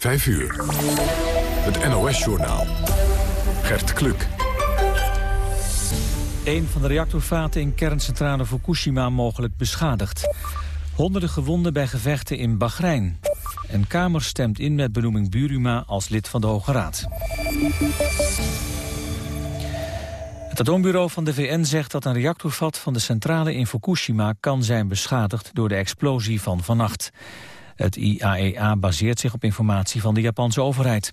5 uur. Het NOS-journaal. Gert Kluk. Een van de reactorvaten in kerncentrale Fukushima mogelijk beschadigd. Honderden gewonden bij gevechten in Bahrein. Een Kamer stemt in met benoeming Buruma als lid van de Hoge Raad. Het atoombureau van de VN zegt dat een reactorvat van de centrale in Fukushima kan zijn beschadigd door de explosie van vannacht. Het IAEA e baseert zich op informatie van de Japanse overheid.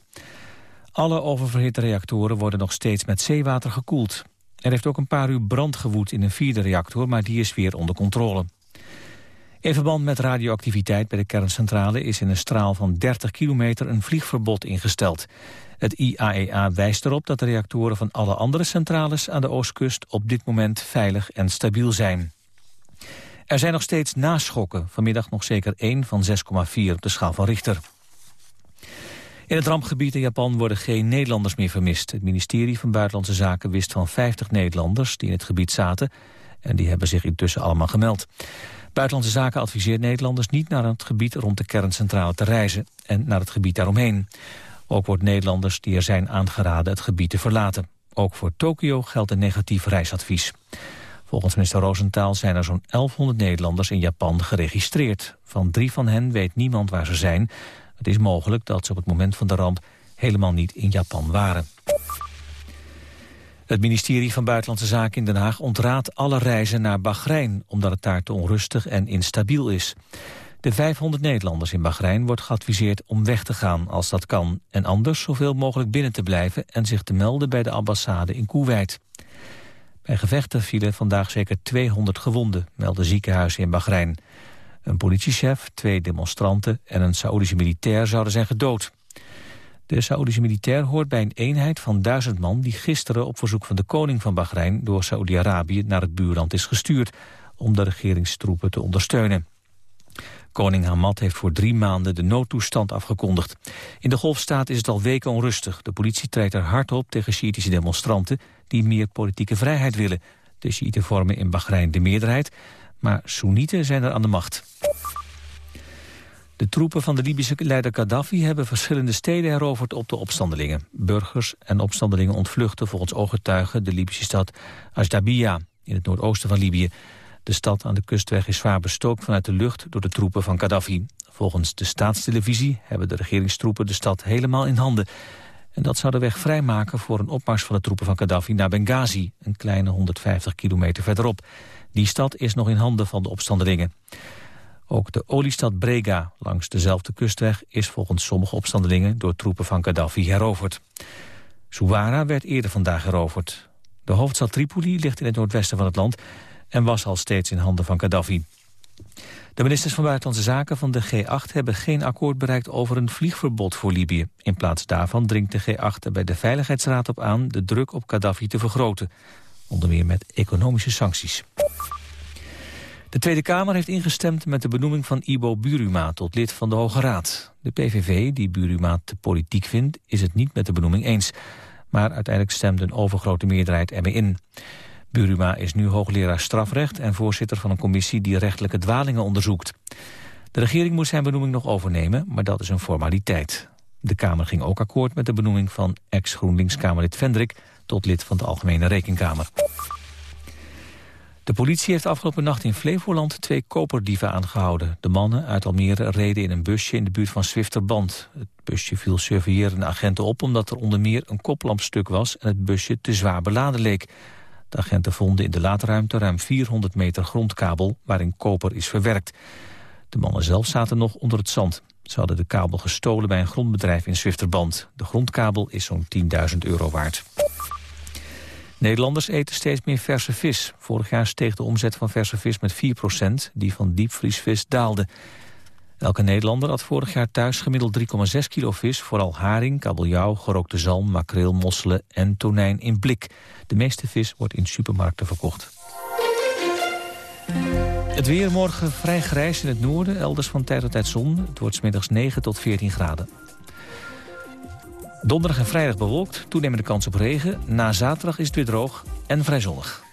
Alle oververhitte reactoren worden nog steeds met zeewater gekoeld. Er heeft ook een paar uur brand gewoed in een vierde reactor, maar die is weer onder controle. In verband met radioactiviteit bij de kerncentrale is in een straal van 30 kilometer een vliegverbod ingesteld. Het IAEA e wijst erop dat de reactoren van alle andere centrales aan de oostkust op dit moment veilig en stabiel zijn. Er zijn nog steeds naschokken, vanmiddag nog zeker één van 6,4 op de schaal van Richter. In het rampgebied in Japan worden geen Nederlanders meer vermist. Het ministerie van Buitenlandse Zaken wist van 50 Nederlanders die in het gebied zaten... en die hebben zich intussen allemaal gemeld. Buitenlandse Zaken adviseert Nederlanders niet naar het gebied rond de kerncentrale te reizen... en naar het gebied daaromheen. Ook wordt Nederlanders die er zijn aangeraden het gebied te verlaten. Ook voor Tokio geldt een negatief reisadvies. Volgens minister Roosentaal zijn er zo'n 1100 Nederlanders in Japan geregistreerd. Van drie van hen weet niemand waar ze zijn. Het is mogelijk dat ze op het moment van de ramp helemaal niet in Japan waren. Het ministerie van Buitenlandse Zaken in Den Haag ontraadt alle reizen naar Bahrein... omdat het daar te onrustig en instabiel is. De 500 Nederlanders in Bahrein wordt geadviseerd om weg te gaan als dat kan... en anders zoveel mogelijk binnen te blijven en zich te melden bij de ambassade in Kuwait. Bij gevechten vielen vandaag zeker 200 gewonden, melden ziekenhuizen in Bahrein. Een politiechef, twee demonstranten en een Saoedische militair zouden zijn gedood. De Saoedische militair hoort bij een eenheid van duizend man... die gisteren op verzoek van de koning van Bahrein... door Saoedi-Arabië naar het buurland is gestuurd... om de regeringstroepen te ondersteunen. Koning Hamad heeft voor drie maanden de noodtoestand afgekondigd. In de golfstaat is het al weken onrustig. De politie treedt er hard op tegen Shiïtische demonstranten... die meer politieke vrijheid willen. De Shiiten vormen in Bahrein de meerderheid... maar Soenieten zijn er aan de macht. De troepen van de Libische leider Gaddafi hebben verschillende steden heroverd op de opstandelingen. Burgers en opstandelingen ontvluchten volgens ooggetuigen de Libische stad Ashdabia in het noordoosten van Libië. De stad aan de kustweg is zwaar bestookt vanuit de lucht door de troepen van Gaddafi. Volgens de staatstelevisie hebben de regeringstroepen de stad helemaal in handen. En dat zou de weg vrijmaken voor een opmars van de troepen van Gaddafi naar Benghazi, een kleine 150 kilometer verderop. Die stad is nog in handen van de opstandelingen. Ook de oliestad Brega langs dezelfde kustweg is volgens sommige opstandelingen door troepen van Gaddafi heroverd. Souara werd eerder vandaag heroverd. De hoofdstad Tripoli ligt in het noordwesten van het land en was al steeds in handen van Gaddafi. De ministers van Buitenlandse Zaken van de G8 hebben geen akkoord bereikt over een vliegverbod voor Libië. In plaats daarvan dringt de G8 er bij de Veiligheidsraad op aan de druk op Gaddafi te vergroten. Onder meer met economische sancties. De Tweede Kamer heeft ingestemd met de benoeming van Ibo Buruma tot lid van de Hoge Raad. De PVV, die Buruma te politiek vindt, is het niet met de benoeming eens. Maar uiteindelijk stemde een overgrote meerderheid ermee in. Buruma is nu hoogleraar strafrecht en voorzitter van een commissie die rechtelijke dwalingen onderzoekt. De regering moet zijn benoeming nog overnemen, maar dat is een formaliteit. De Kamer ging ook akkoord met de benoeming van ex-GroenLinks-Kamerlid Vendrik tot lid van de Algemene Rekenkamer. De politie heeft afgelopen nacht in Flevoland twee koperdieven aangehouden. De mannen uit Almere reden in een busje in de buurt van Zwifterband. Het busje viel surveillerende agenten op omdat er onder meer een koplampstuk was... en het busje te zwaar beladen leek. De agenten vonden in de laadruimte ruim 400 meter grondkabel waarin koper is verwerkt. De mannen zelf zaten nog onder het zand. Ze hadden de kabel gestolen bij een grondbedrijf in Zwifterband. De grondkabel is zo'n 10.000 euro waard. Nederlanders eten steeds meer verse vis. Vorig jaar steeg de omzet van verse vis met 4% Die van diepvriesvis daalde. Elke Nederlander had vorig jaar thuis gemiddeld 3,6 kilo vis... vooral haring, kabeljauw, gerookte zalm, makreel, mosselen en tonijn in blik. De meeste vis wordt in supermarkten verkocht. Het weer morgen vrij grijs in het noorden, elders van tijd tot tijd zon. Het wordt smiddags 9 tot 14 graden. Donderdag en vrijdag bewolkt, toenemende kans op regen. Na zaterdag is het weer droog en vrij zonnig.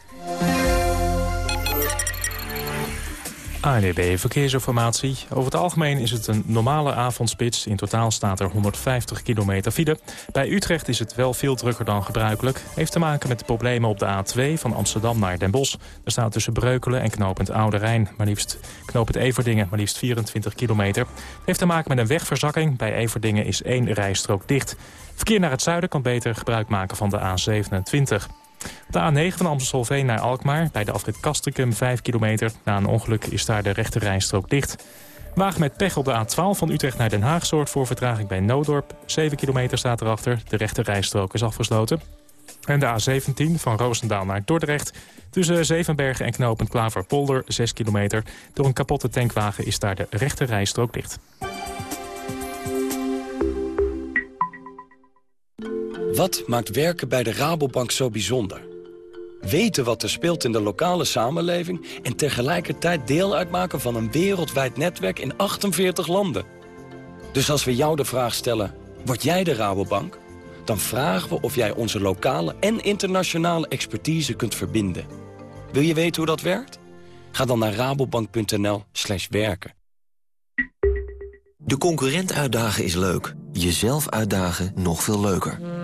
ANEB Verkeersinformatie. Over het algemeen is het een normale avondspits. In totaal staat er 150 kilometer file. Bij Utrecht is het wel veel drukker dan gebruikelijk. Heeft te maken met de problemen op de A2 van Amsterdam naar Den Bosch. Er staat tussen Breukelen en knooppunt Oude Rijn. Maar liefst knooppunt Everdingen, maar liefst 24 kilometer. Heeft te maken met een wegverzakking. Bij Everdingen is één rijstrook dicht. Verkeer naar het zuiden kan beter gebruik maken van de A27. De A9 van Amstelveen naar Alkmaar, bij de afrit Kastrikum 5 kilometer. Na een ongeluk is daar de rechte rijstrook dicht. Wagen met pech op de A12 van Utrecht naar Den Haag soort voor vertraging bij Noodorp. 7 kilometer staat erachter, de rechte rijstrook is afgesloten. En de A17 van Roosendaal naar Dordrecht. Tussen Zevenbergen en Knopend Klaverpolder 6 kilometer. Door een kapotte tankwagen is daar de rechte rijstrook dicht. Wat maakt werken bij de Rabobank zo bijzonder? Weten wat er speelt in de lokale samenleving... en tegelijkertijd deel uitmaken van een wereldwijd netwerk in 48 landen. Dus als we jou de vraag stellen, word jij de Rabobank? Dan vragen we of jij onze lokale en internationale expertise kunt verbinden. Wil je weten hoe dat werkt? Ga dan naar rabobank.nl slash werken. De concurrent uitdagen is leuk. Jezelf uitdagen nog veel leuker.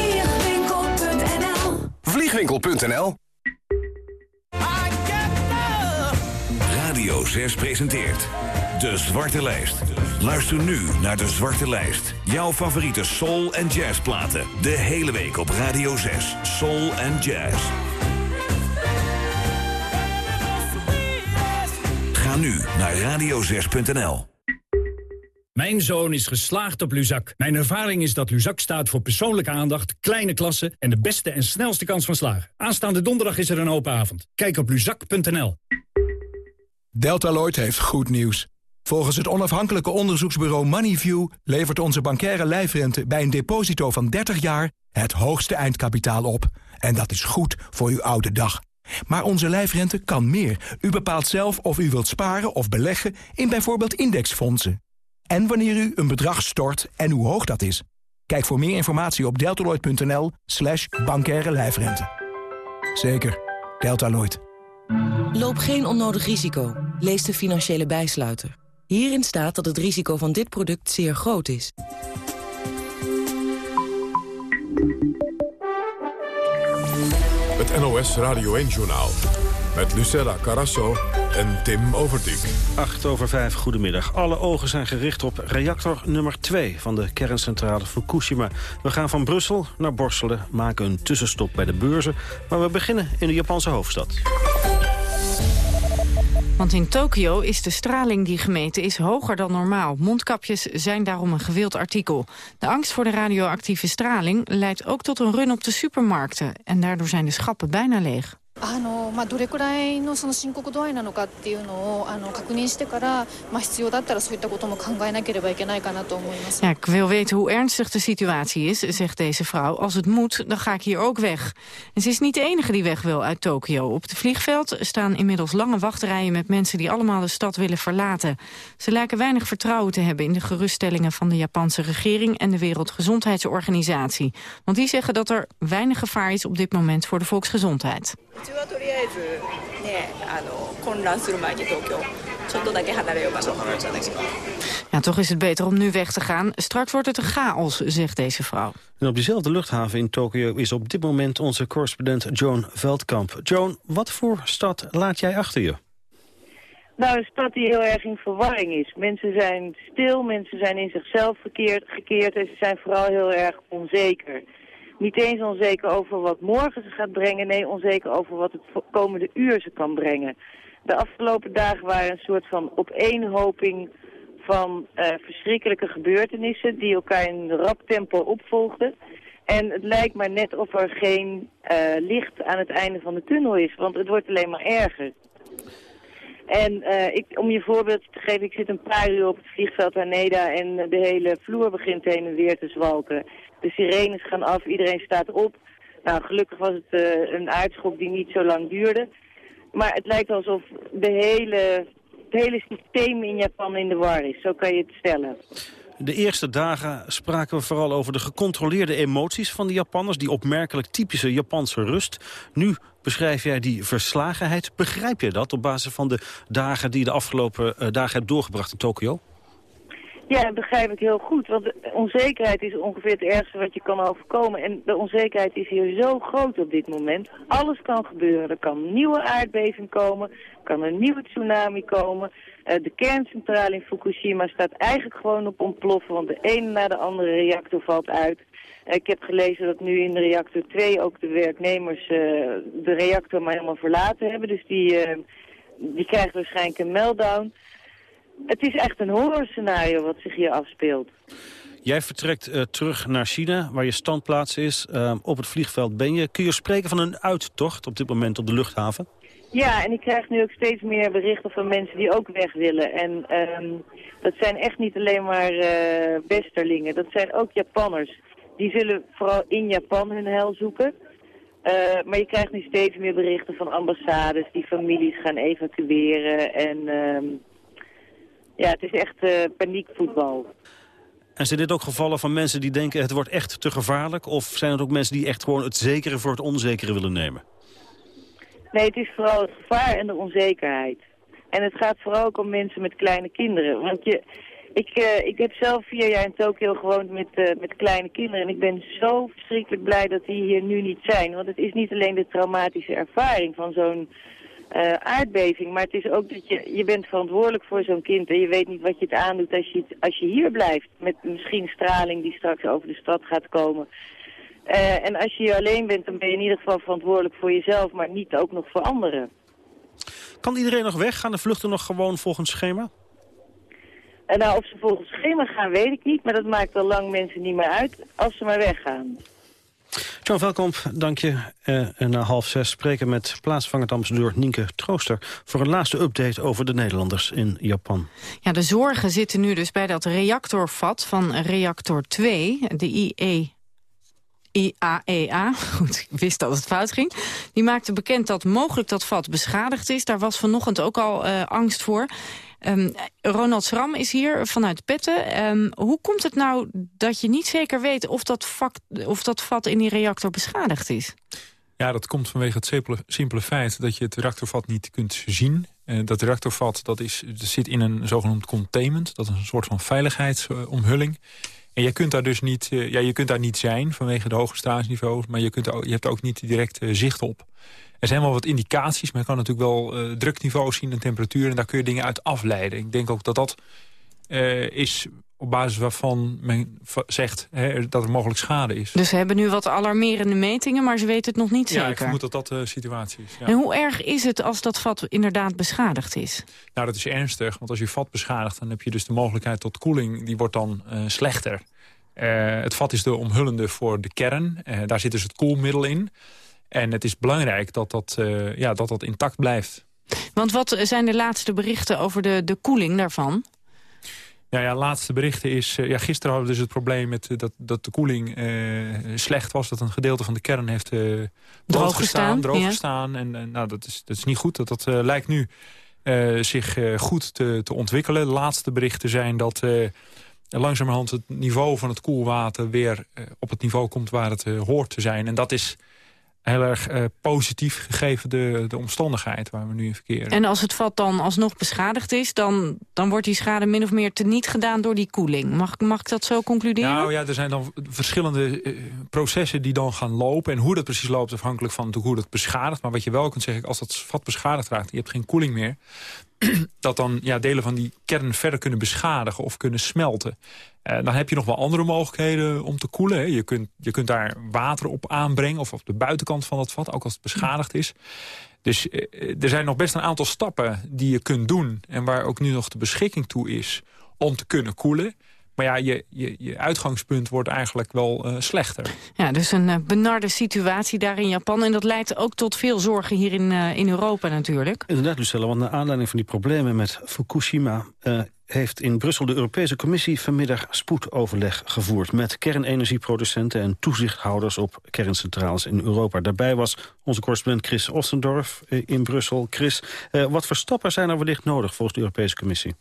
Vliegwinkel.nl Radio 6 presenteert De Zwarte Lijst. Luister nu naar De Zwarte Lijst. Jouw favoriete soul- en jazzplaten. De hele week op Radio 6. Soul en jazz. Ga nu naar radio6.nl. Mijn zoon is geslaagd op Luzak. Mijn ervaring is dat Luzak staat voor persoonlijke aandacht, kleine klassen... en de beste en snelste kans van slagen. Aanstaande donderdag is er een open avond. Kijk op luzak.nl. Deltaloid heeft goed nieuws. Volgens het onafhankelijke onderzoeksbureau Moneyview... levert onze bankaire lijfrente bij een deposito van 30 jaar... het hoogste eindkapitaal op. En dat is goed voor uw oude dag. Maar onze lijfrente kan meer. U bepaalt zelf of u wilt sparen of beleggen... in bijvoorbeeld indexfondsen. En wanneer u een bedrag stort en hoe hoog dat is. Kijk voor meer informatie op deltaloid.nl slash bankaire lijfrente. Zeker, Deltaloid. Loop geen onnodig risico. Lees de financiële bijsluiter. Hierin staat dat het risico van dit product zeer groot is. Het NOS Radio 1-journaal. Met Lucella Carasso en Tim Overdijk. 8 over 5, goedemiddag. Alle ogen zijn gericht op reactor nummer 2 van de kerncentrale Fukushima. We gaan van Brussel naar Borselen, maken een tussenstop bij de beurzen... maar we beginnen in de Japanse hoofdstad. Want in Tokio is de straling die gemeten is hoger dan normaal. Mondkapjes zijn daarom een gewild artikel. De angst voor de radioactieve straling leidt ook tot een run op de supermarkten. En daardoor zijn de schappen bijna leeg あのまあ、どれくらいのその深刻度合いなのかっていうのをあの確認してから、まあ、必要だったらそういったことも考えなければいけないかなと思います。 Ja, ik wil weten hoe ernstig de situatie is, zegt deze vrouw. Als het moet, dan ga ik hier ook weg. En ze is niet de enige die weg wil uit Tokio. Op het vliegveld staan inmiddels lange wachtrijen met mensen die allemaal de stad willen verlaten. Ze lijken weinig vertrouwen te hebben in de geruststellingen van de Japanse regering en de Wereldgezondheidsorganisatie. Want die zeggen dat er weinig gevaar is op dit moment voor de volksgezondheid. うちはとりあえずねあの混乱する前に東京ちょっとだけ離れようかと思いましただけど Ja, toch is het beter om nu weg te gaan. Straks wordt het een chaos, zegt deze vrouw. En op diezelfde luchthaven in Tokio is op dit moment onze correspondent Joan Veldkamp. Joan, wat voor stad laat jij achter je? Nou, een stad die heel erg in verwarring is. Mensen zijn stil, mensen zijn in zichzelf verkeerd, gekeerd en ze zijn vooral heel erg onzeker. Niet eens onzeker over wat morgen ze gaat brengen, nee, onzeker over wat het komende uur ze kan brengen. De afgelopen dagen waren een soort van opeenhoping van uh, verschrikkelijke gebeurtenissen die elkaar in rap tempo opvolgden. En het lijkt maar net of er geen uh, licht aan het einde van de tunnel is, want het wordt alleen maar erger. En uh, ik, om je voorbeeld te geven, ik zit een paar uur op het vliegveld Haneda en de hele vloer begint heen en weer te zwalken. De sirenes gaan af, iedereen staat op. Nou, gelukkig was het uh, een aardschok die niet zo lang duurde. Maar het lijkt alsof de hele, het hele systeem in Japan in de war is. Zo kan je het stellen. De eerste dagen spraken we vooral over de gecontroleerde emoties van de Japanners. Die opmerkelijk typische Japanse rust. Nu beschrijf jij die verslagenheid. Begrijp je dat op basis van de dagen die je de afgelopen uh, dagen hebt doorgebracht in Tokio? Ja, dat begrijp ik heel goed. Want onzekerheid is ongeveer het ergste wat je kan overkomen. En de onzekerheid is hier zo groot op dit moment. Alles kan gebeuren. Er kan een nieuwe aardbeving komen. Er kan een nieuwe tsunami komen. Uh, de kerncentrale in Fukushima staat eigenlijk gewoon op ontploffen. Want de ene na de andere reactor valt uit. Uh, ik heb gelezen dat nu in de reactor 2 ook de werknemers uh, de reactor maar helemaal verlaten hebben. Dus die, die krijgen waarschijnlijk een meltdown. Het is echt een horrorscenario wat zich hier afspeelt. Jij vertrekt uh, terug naar China, waar je standplaats is. Uh, op het vliegveld ben je. Kun je spreken van een uittocht op dit moment op de luchthaven? Ja, en ik krijg nu ook steeds meer berichten van mensen die ook weg willen. En um, dat zijn echt niet alleen maar uh, westerlingen. Dat zijn ook Japanners. Die zullen vooral in Japan hun hel zoeken. maar je krijgt nu steeds meer berichten van ambassades die families gaan evacueren. En... Um, ja, het is echt uh, paniekvoetbal. En zijn dit ook gevallen van mensen die denken het wordt echt te gevaarlijk? Of zijn het ook mensen die echt gewoon het zekere voor het onzekere willen nemen? Nee, het is vooral het gevaar en de onzekerheid. En het gaat vooral ook om mensen met kleine kinderen. Want je, ik, uh, ik heb zelf vier jaar in Tokio gewoond met, uh, met kleine kinderen. En ik ben zo verschrikkelijk blij dat die hier nu niet zijn. Want het is niet alleen de traumatische ervaring van zo'n uh, aardbeving. Maar het is ook dat je, je bent verantwoordelijk voor zo'n kind. En je weet niet wat je het aandoet als je, als je hier blijft. Met misschien straling die straks over de stad gaat komen. Uh, en als je hier alleen bent, dan ben je in ieder geval verantwoordelijk voor jezelf. Maar niet ook nog voor anderen. Kan iedereen nog weg? Gaan de vluchten nog gewoon volgens schema? En nou, of ze volgens schema gaan, weet ik niet. Maar dat maakt al lang mensen niet meer uit als ze maar weggaan. John Velkomp, dank je. Uh, na half zes spreken met plaatsvangend ambassadeur Nienke Trooster... voor een laatste update over de Nederlanders in Japan. Ja, de zorgen zitten nu dus bij dat reactorvat van reactor 2, de IE... IAEA, goed, ik wist dat het fout ging. Die maakte bekend dat mogelijk dat vat beschadigd is. Daar was vanochtend ook al uh, angst voor. Um, Ronald Schram is hier vanuit Petten. Um, hoe komt het nou dat je niet zeker weet of dat, of dat vat in die reactor beschadigd is? Ja, dat komt vanwege het simpele, feit dat je het reactorvat niet kunt zien. Uh, dat reactorvat dat is, zit in een zogenaamd containment. Dat is een soort van veiligheidsomhulling. En je kunt daar dus niet, uh, ja, je kunt daar niet zijn vanwege de hoge stralingsniveaus. Maar je, kunt je hebt ook niet direct uh, zicht op. Er zijn wel wat indicaties, maar je kan natuurlijk wel uh, drukniveau zien en temperatuur. En daar kun je dingen uit afleiden. Ik denk ook dat dat uh, is op basis waarvan men zegt hè, dat er mogelijk schade is. Dus ze hebben nu wat alarmerende metingen, maar ze weten het nog niet zeker? Ja, ik vermoed dat dat de situatie is. Ja. En hoe erg is het als dat vat inderdaad beschadigd is? Nou, dat is ernstig, want als je vat beschadigt... dan heb je dus de mogelijkheid tot koeling, die wordt dan uh, slechter. het vat is de omhullende voor de kern. daar zit dus het koelmiddel in. En het is belangrijk dat dat, uh, ja, dat, dat intact blijft. Want wat zijn de laatste berichten over de, de koeling daarvan? Ja, ja, laatste berichten is... Uh, ja, gisteren hadden we dus het probleem met, uh, dat, dat de koeling slecht was. Dat een gedeelte van de kern heeft droog gestaan. Droog gestaan. En nou, dat, is, dat is niet goed. Dat, dat lijkt nu zich goed te, te ontwikkelen. De laatste berichten zijn dat langzamerhand het niveau van het koelwater... weer op het niveau komt waar het hoort te zijn. En dat is heel erg uh, positief gegeven de, de omstandigheid waar we nu in verkeren. En als het vat dan alsnog beschadigd is... dan, dan wordt die schade min of meer teniet gedaan door die koeling. Mag, mag ik dat zo concluderen? Nou ja, er zijn dan verschillende uh, processen die dan gaan lopen. En hoe dat precies loopt afhankelijk van hoe dat beschadigt. Maar wat je wel kunt zeggen, als dat vat beschadigd raakt... je hebt geen koeling meer... dat dan ja, delen van die kern verder kunnen beschadigen of kunnen smelten. Uh, dan heb je nog wel andere mogelijkheden om te koelen. Hè. Je, kunt, je kunt daar water op aanbrengen of op de buitenkant van het vat, ook als het beschadigd is. Dus uh, er zijn nog best een aantal stappen die je kunt doen... en waar ook nu nog de beschikking toe is om te kunnen koelen. Maar ja, je, je, je uitgangspunt wordt eigenlijk wel uh, slechter. Ja, dus een uh, benarde situatie daar in Japan. En dat leidt ook tot veel zorgen hier in, uh, in Europa natuurlijk. Inderdaad, Lucella, want naar aanleiding van die problemen met Fukushima heeft in Brussel de Europese Commissie vanmiddag spoedoverleg gevoerd... met kernenergieproducenten en toezichthouders op kerncentrales in Europa. Daarbij was onze correspondent Chris Ostendorf in Brussel. Chris, wat voor stappen zijn er wellicht nodig volgens de Europese Commissie?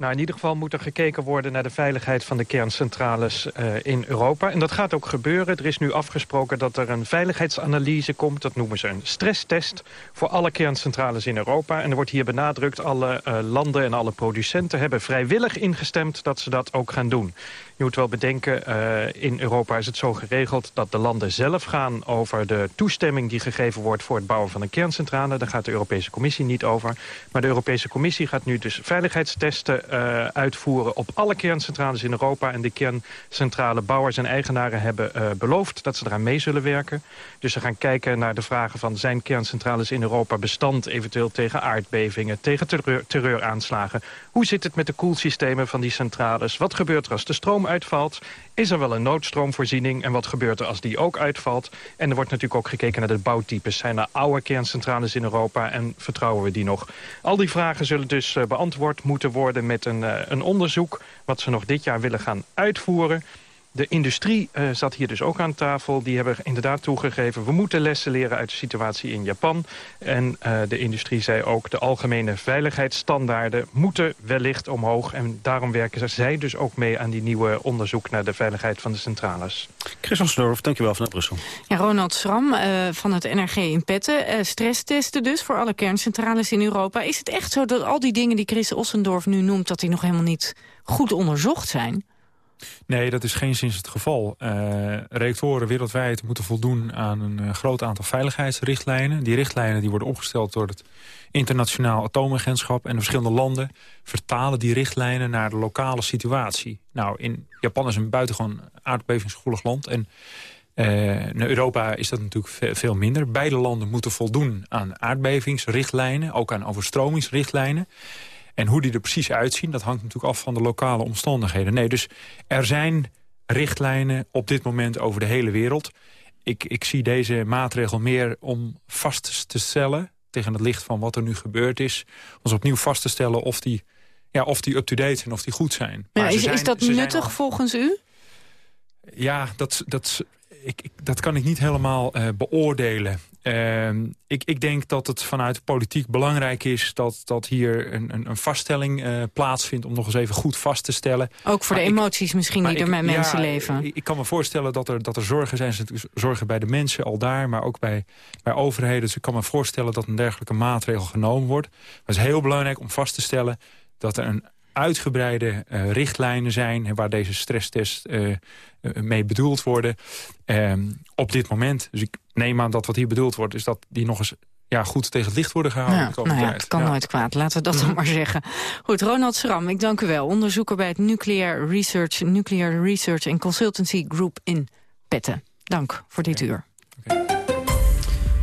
Nou, in ieder geval moet er gekeken worden naar de veiligheid van de kerncentrales uh, in Europa. En dat gaat ook gebeuren. Er is nu afgesproken dat er een veiligheidsanalyse komt. Dat noemen ze een stresstest voor alle kerncentrales in Europa. En er wordt hier benadrukt, alle uh, landen en alle producenten hebben vrijwillig ingestemd dat ze dat ook gaan doen. Je moet wel bedenken, uh, in Europa is het zo geregeld dat de landen zelf gaan over de toestemming die gegeven wordt voor het bouwen van een kerncentrale. Daar gaat de Europese Commissie niet over. Maar de Europese Commissie gaat nu dus veiligheidstesten uh, uitvoeren op alle kerncentrales in Europa. En de kerncentrale bouwers en eigenaren hebben uh, beloofd dat ze eraan mee zullen werken. Dus ze gaan kijken naar de vragen van zijn kerncentrales in Europa bestand eventueel tegen aardbevingen, tegen terreur, terreuraanslagen. Hoe zit het met de koelsystemen van die centrales? Wat gebeurt er als de stroom uitvalt? Is er wel een noodstroomvoorziening? En wat gebeurt er als die ook uitvalt? En er wordt natuurlijk ook gekeken naar de bouwtypes. Zijn er oude kerncentrales in Europa en vertrouwen we die nog? Al die vragen zullen dus uh, beantwoord moeten worden met een, uh, een onderzoek... wat ze nog dit jaar willen gaan uitvoeren. De industrie uh, zat hier dus ook aan tafel. Die hebben inderdaad toegegeven... we moeten lessen leren uit de situatie in Japan. En uh, de industrie zei ook... de algemene veiligheidsstandaarden moeten wellicht omhoog. En daarom werken zij dus ook mee aan die nieuwe onderzoek... naar de veiligheid van de centrales. Chris Osdorf, dankjewel vanuit Brussel. Ja, Ronald Schram uh, van het NRG in Petten. stresstesten dus voor alle kerncentrales in Europa. Is het echt zo dat al die dingen die Chris Ossendorf nu noemt... dat die nog helemaal niet goed onderzocht zijn? Nee, dat is geen sinds het geval. Uh, reactoren wereldwijd moeten voldoen aan een uh, groot aantal veiligheidsrichtlijnen. Die richtlijnen die worden opgesteld door het internationaal atoomagentschap... en de verschillende landen vertalen die richtlijnen naar de lokale situatie. Nou, in Japan is een buitengewoon aardbevingsgevoelig land... en uh, in Europa is dat natuurlijk veel minder. Beide landen moeten voldoen aan aardbevingsrichtlijnen, ook aan overstromingsrichtlijnen. En hoe die er precies uitzien, dat hangt natuurlijk af van de lokale omstandigheden. Nee, dus er zijn richtlijnen op dit moment over de hele wereld. Ik, ik zie deze maatregel meer om vast te stellen... tegen het licht van wat er nu gebeurd is... ons opnieuw vast te stellen of die, ja, of die up-to-date zijn, of die goed zijn. Ja, is, zijn, is dat nuttig al... volgens u? Ja, dat, dat, ik, ik, dat kan ik niet helemaal uh, beoordelen. Uh, ik, ik denk dat het vanuit politiek belangrijk is... dat, dat hier een, een, een vaststelling uh, plaatsvindt om nog eens even goed vast te stellen. Ook voor maar de emoties misschien die er met mensen ja, leven. Ik, ik, kan me voorstellen dat er, dat er zorgen zijn. Zorgen bij de mensen al daar, maar ook bij, bij overheden. Dus ik kan me voorstellen dat een dergelijke maatregel genomen wordt. Maar het is heel belangrijk om vast te stellen dat er een uitgebreide uh, richtlijnen zijn... waar deze stresstest uh, mee bedoeld worden uh, op dit moment. Dus ik neem aan dat wat hier bedoeld wordt... is dat die nog eens ja, goed tegen het licht worden gehouden. Nou ja, het kan ja. nooit kwaad, laten we dat dan maar zeggen. Goed, Ronald Schram, ik dank u wel. Onderzoeker bij het Nuclear Research, Nuclear Research and Consultancy Group in Petten. Dank voor dit okay. uur. Okay.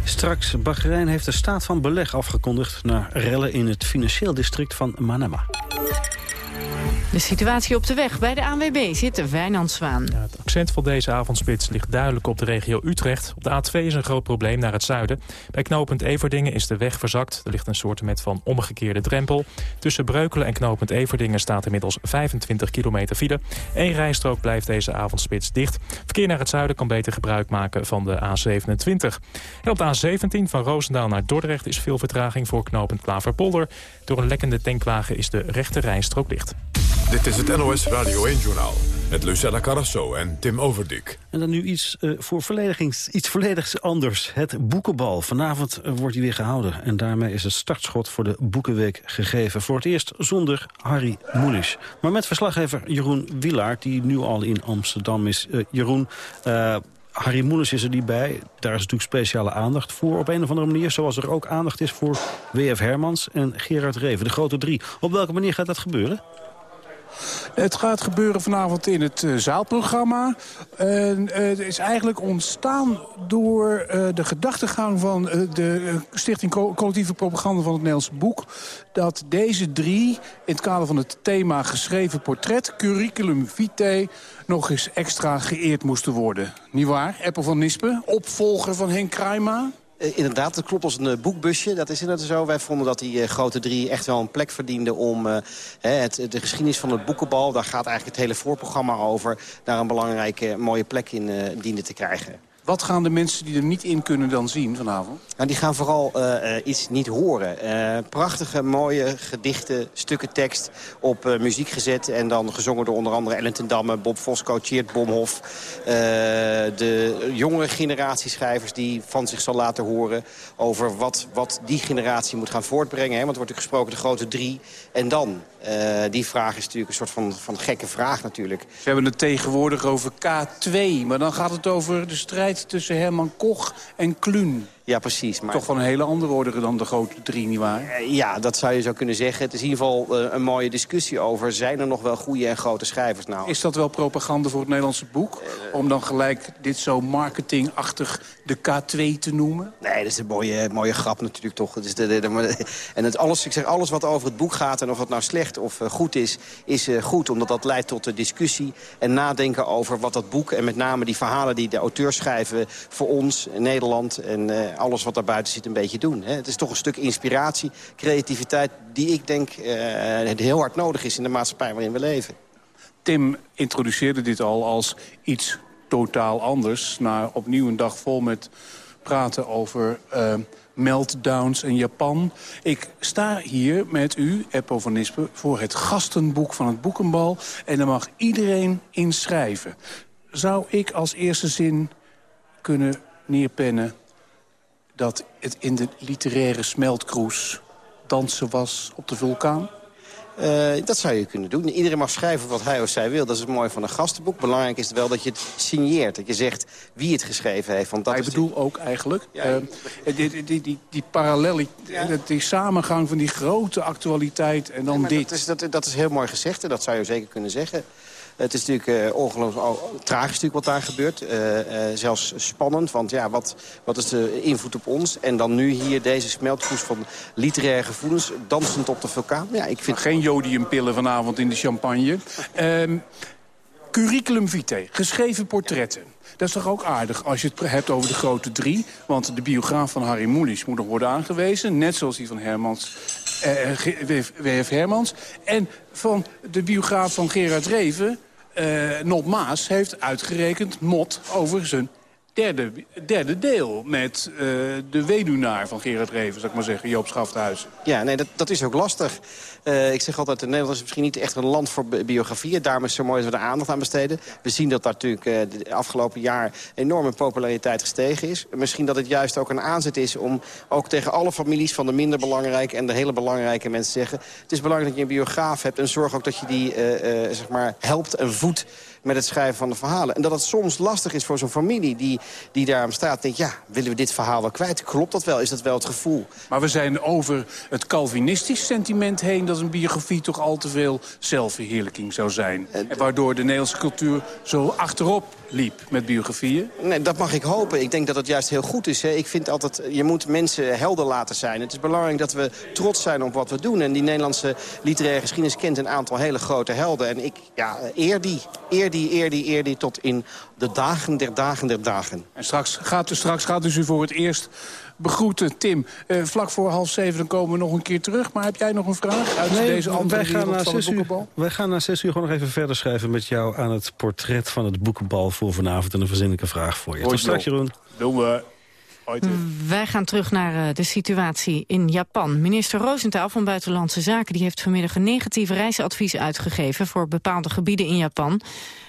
Straks, Bahrein heeft de staat van beleg afgekondigd... naar rellen in het financieel district van Manama. De situatie op de weg bij de ANWB zit Wijnand Zwaan. Ja, het accent van deze avondspits ligt duidelijk op de regio Utrecht. Op de A2 is een groot probleem naar het zuiden. Bij knooppunt Everdingen is de weg verzakt. Er ligt een soort met van omgekeerde drempel. Tussen Breukelen en knooppunt Everdingen staat inmiddels 25 kilometer file. Eén rijstrook blijft deze avondspits dicht. Verkeer naar het zuiden kan beter gebruik maken van de A27. En op de A17 van Roosendaal naar Dordrecht is veel vertraging voor knooppunt Klaverpolder. Door een lekkende tankwagen is de rechte rijstrook dicht. Dit is het NOS Radio 1-journaal met Lucella Carrasso en Tim Overdik. En dan nu iets, uh, voor iets volledig anders. Het Boekenbal. Vanavond uh, wordt hij weer gehouden. En daarmee is het startschot voor de Boekenweek gegeven. Voor het eerst zonder Harry Mulisch. Maar met verslaggever Jeroen Wilaert, die nu al in Amsterdam is. Uh, Jeroen, Harry Moelis is er niet bij. Daar is natuurlijk speciale aandacht voor op een of andere manier. Zoals er ook aandacht is voor W.F. Hermans en Gerard Reven, de grote drie. Op welke manier gaat dat gebeuren? Het gaat gebeuren vanavond in het uh, zaalprogramma. Uh, het is eigenlijk ontstaan door uh, de gedachtegang van de Stichting Collectieve Propaganda van het Nederlands Boek... dat deze drie in het kader van het thema geschreven portret... curriculum vitae nog eens extra geëerd moesten worden. Niet waar, Apple van Nispen, opvolger van Henk Kruijma... Uh, inderdaad, dat klopt als een uh, boekbusje. Dat is inderdaad zo. Wij vonden dat die uh, grote drie echt wel een plek verdienden... om het, de geschiedenis van het boekenbal... daar gaat eigenlijk het hele voorprogramma over... daar een belangrijke, mooie plek in dienen te krijgen. Wat gaan de mensen die er niet in kunnen dan zien vanavond? Nou, die gaan vooral uh, iets niet horen. Uh, prachtige, mooie gedichten, stukken tekst op uh, muziek gezet... en dan gezongen door onder andere Ellen ten Damme, Bob Fosco, Tjeerd Bomhoff. de jongere generatie schrijvers die van zich zal laten horen... over wat, wat die generatie moet gaan voortbrengen. Hè? Want er wordt gesproken de grote drie. En dan? die vraag is natuurlijk een soort van, van gekke vraag natuurlijk. Ze hebben het tegenwoordig over K2, maar dan gaat het over de strijd tussen Herman Koch en Kluun. Ja, precies. Maar... Toch van een hele andere orde dan de grote drie, nietwaar? Eh, ja, dat zou je zo kunnen zeggen. Het is in ieder geval uh, een mooie discussie over... zijn er nog wel goede en grote schrijvers nou? Is dat wel propaganda voor het Nederlandse boek? Uh, om dan gelijk dit zo marketingachtig de K2 te noemen? Nee, dat is een mooie, mooie grap natuurlijk toch. Het is de, de, de, en het alles, ik zeg, alles wat over het boek gaat... en of het nou slecht of uh, goed is, is goed. Omdat dat leidt tot de discussie en nadenken over wat dat boek... en met name die verhalen die de auteurs schrijven... voor ons in Nederland en alles wat daarbuiten zit een beetje doen. Hè. Het is toch een stuk inspiratie, creativiteit... die ik denk uh, heel hard nodig is in de maatschappij waarin we leven. Tim introduceerde dit al als iets totaal anders... na opnieuw een dag vol met praten over uh, meltdowns in Japan. Ik sta hier met u, Eppo van Nispen, voor het gastenboek van het Boekenbal... en daar mag iedereen inschrijven. Zou ik als eerste zin kunnen neerpennen dat het in de literaire smeltkroes dansen was op de vulkaan? Uh, dat zou je kunnen doen. Iedereen mag schrijven wat hij of zij wil. Dat is het mooie van een gastenboek. Belangrijk is wel dat je het signeert. Dat je zegt wie het geschreven heeft. Want dat ik bedoel ook eigenlijk... Ja, uh, die, die, die, die parallel, ja. die samengang van die grote actualiteit en dan dit. Dat is, dat, dat is heel mooi gezegd en dat zou je zeker kunnen zeggen. Het is natuurlijk uh, ongelooflijk tragisch natuurlijk wat daar gebeurt. Uh, uh, zelfs spannend, want ja, wat, wat is de invloed op ons? En dan nu hier deze smeltkroes van literaire gevoelens... dansend op de vulkaan. Ja, ik vind... Geen jodiumpillen vanavond in de champagne. um, curriculum vitae, geschreven portretten. Dat is toch ook aardig als je het hebt over de grote drie. Want de biograaf van Harry Mulisch moet nog worden aangewezen. Net zoals die van Hermans, eh, W.F. Hermans. En van de biograaf van Gerard Reven uh, Maas heeft uitgerekend Mot over zijn derde, deel... met uh, de weduwnaar van Gerard Reven, zou ik maar zeggen, Joop Schafthuizen. Ja, nee, dat, dat is ook lastig. Uh, ik zeg altijd, Nederland is misschien niet echt een land voor biografieën. Daarom is zo mooi dat we er aandacht aan besteden. We zien dat daar natuurlijk uh, de afgelopen jaar enorme populariteit gestegen is. Misschien dat het juist ook een aanzet is om ook tegen alle families... van de minder belangrijke en de hele belangrijke mensen te zeggen... het is belangrijk dat je een biograaf hebt en zorg ook dat je die zeg maar helpt en voedt met het schrijven van de verhalen. En dat het soms lastig is voor zo'n familie die, die daar aan staat. Denkt, ja, willen we dit verhaal wel kwijt? Klopt dat wel? Is dat wel het gevoel? Maar we zijn over het Calvinistisch sentiment heen... dat een biografie toch al te veel zelfverheerlijking zou zijn. En waardoor de Nederlandse cultuur zo achterop liep met biografieën? Nee, dat mag ik hopen. Ik denk dat het juist heel goed is. Hè. Ik vind altijd, je moet mensen helder laten zijn. Het is belangrijk dat we trots zijn op wat we doen. En die Nederlandse literaire geschiedenis kent een aantal hele grote helden. En ik ja, eer die, eer die, eer die, eer die tot in de dagen der dagen der dagen. En straks gaat, straks gaat dus u voor het eerst begroeten. Tim, uh, vlak voor half zeven dan komen we nog een keer terug. Maar heb jij nog een vraag uit nee, deze andere wij gaan, na zes uur, wij gaan na zes uur gewoon nog even verder schrijven met jou... aan het portret van het boekenbal voor vanavond. En een verzinnelijke vraag voor je. Tot straks, Jeroen. Doen we. Wij gaan terug naar uh, de situatie in Japan. Minister Roosentaal van Buitenlandse Zaken die heeft vanmiddag een negatief reisadvies uitgegeven voor bepaalde gebieden in Japan.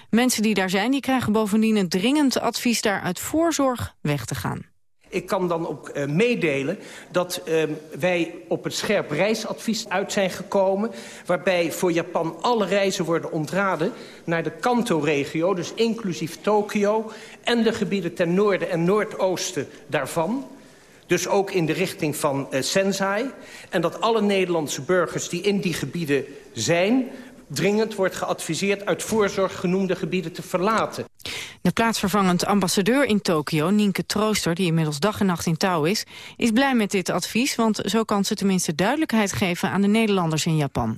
Mensen die daar zijn, die krijgen bovendien een dringend advies daar uit voorzorg weg te gaan. Ik kan dan ook uh, meedelen dat uh, wij op het scherp reisadvies uit zijn gekomen... waarbij voor Japan alle reizen worden ontraden naar de Kanto-regio... dus inclusief Tokio en de gebieden ten noorden en noordoosten daarvan... Dus ook in de richting van uh. En dat alle Nederlandse burgers die in die gebieden zijn dringend wordt geadviseerd uit voorzorg genoemde gebieden te verlaten. De plaatsvervangend ambassadeur in Tokio, Nienke Trooster... die inmiddels dag en nacht in touw is, is blij met dit advies... want zo kan ze tenminste duidelijkheid geven aan de Nederlanders in Japan.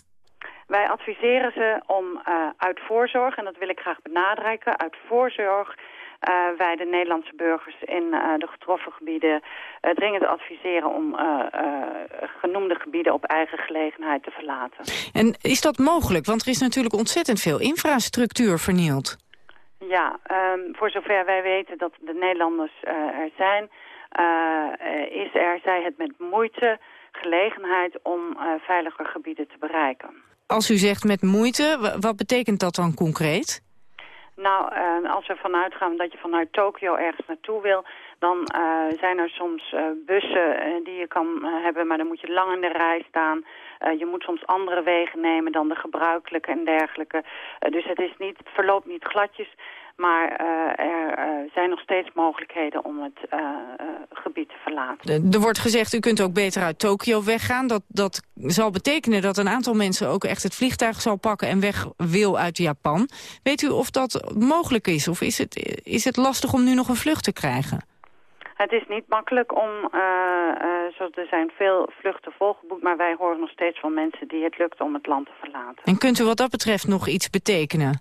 Wij adviseren ze om uh, uit voorzorg, en dat wil ik graag benadrukken... uit voorzorg wij de Nederlandse burgers in uh, de getroffen gebieden uh, dringend adviseren om genoemde gebieden op eigen gelegenheid te verlaten. En is dat mogelijk? Want er is natuurlijk ontzettend veel infrastructuur vernield. Ja, um, voor zover wij weten dat de Nederlanders er zijn, is er, zij het met moeite, gelegenheid om veiliger gebieden te bereiken. Als u zegt met moeite, wat betekent dat dan concreet? Nou, uh, als we vanuit gaan dat je vanuit Tokio ergens naartoe wil... dan uh, zijn er soms uh, bussen die je kan hebben, maar dan moet je lang in de rij staan. je moet soms andere wegen nemen dan de gebruikelijke en dergelijke. dus het, is niet, het verloopt niet gladjes. Maar uh, er uh, zijn nog steeds mogelijkheden om het uh, gebied te verlaten. Er wordt gezegd, u kunt ook beter uit Tokio weggaan. Dat, dat zal betekenen dat een aantal mensen ook echt het vliegtuig zal pakken... en weg wil uit Japan. Weet u of dat mogelijk is? Of is het, is het lastig om nu nog een vlucht te krijgen? Het is niet makkelijk om, er zijn veel vluchten volgeboekt... maar wij horen nog steeds van mensen die het lukt om het land te verlaten. En kunt u wat dat betreft nog iets betekenen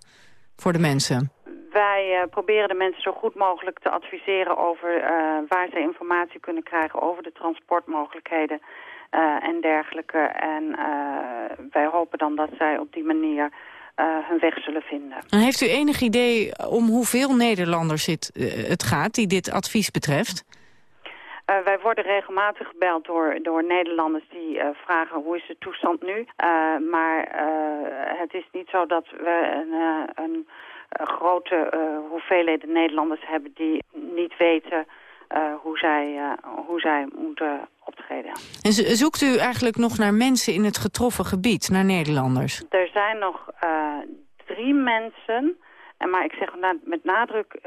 voor de mensen? Wij uh, proberen de mensen zo goed mogelijk te adviseren over uh, waar ze informatie kunnen krijgen over de transportmogelijkheden uh, en dergelijke. En wij hopen dan dat zij op die manier hun weg zullen vinden. En heeft u enig idee om hoeveel Nederlanders het, het gaat die dit advies betreft? Uh, wij worden regelmatig gebeld door, door Nederlanders die uh, vragen hoe is de toestand nu. Uh, maar het is niet zo dat we een, een grote uh, hoeveelheden Nederlanders hebben die niet weten uh, hoe, zij, hoe zij moeten optreden. En zoekt u eigenlijk nog naar mensen in het getroffen gebied, naar Nederlanders? Er zijn nog drie mensen... En maar ik zeg met nadruk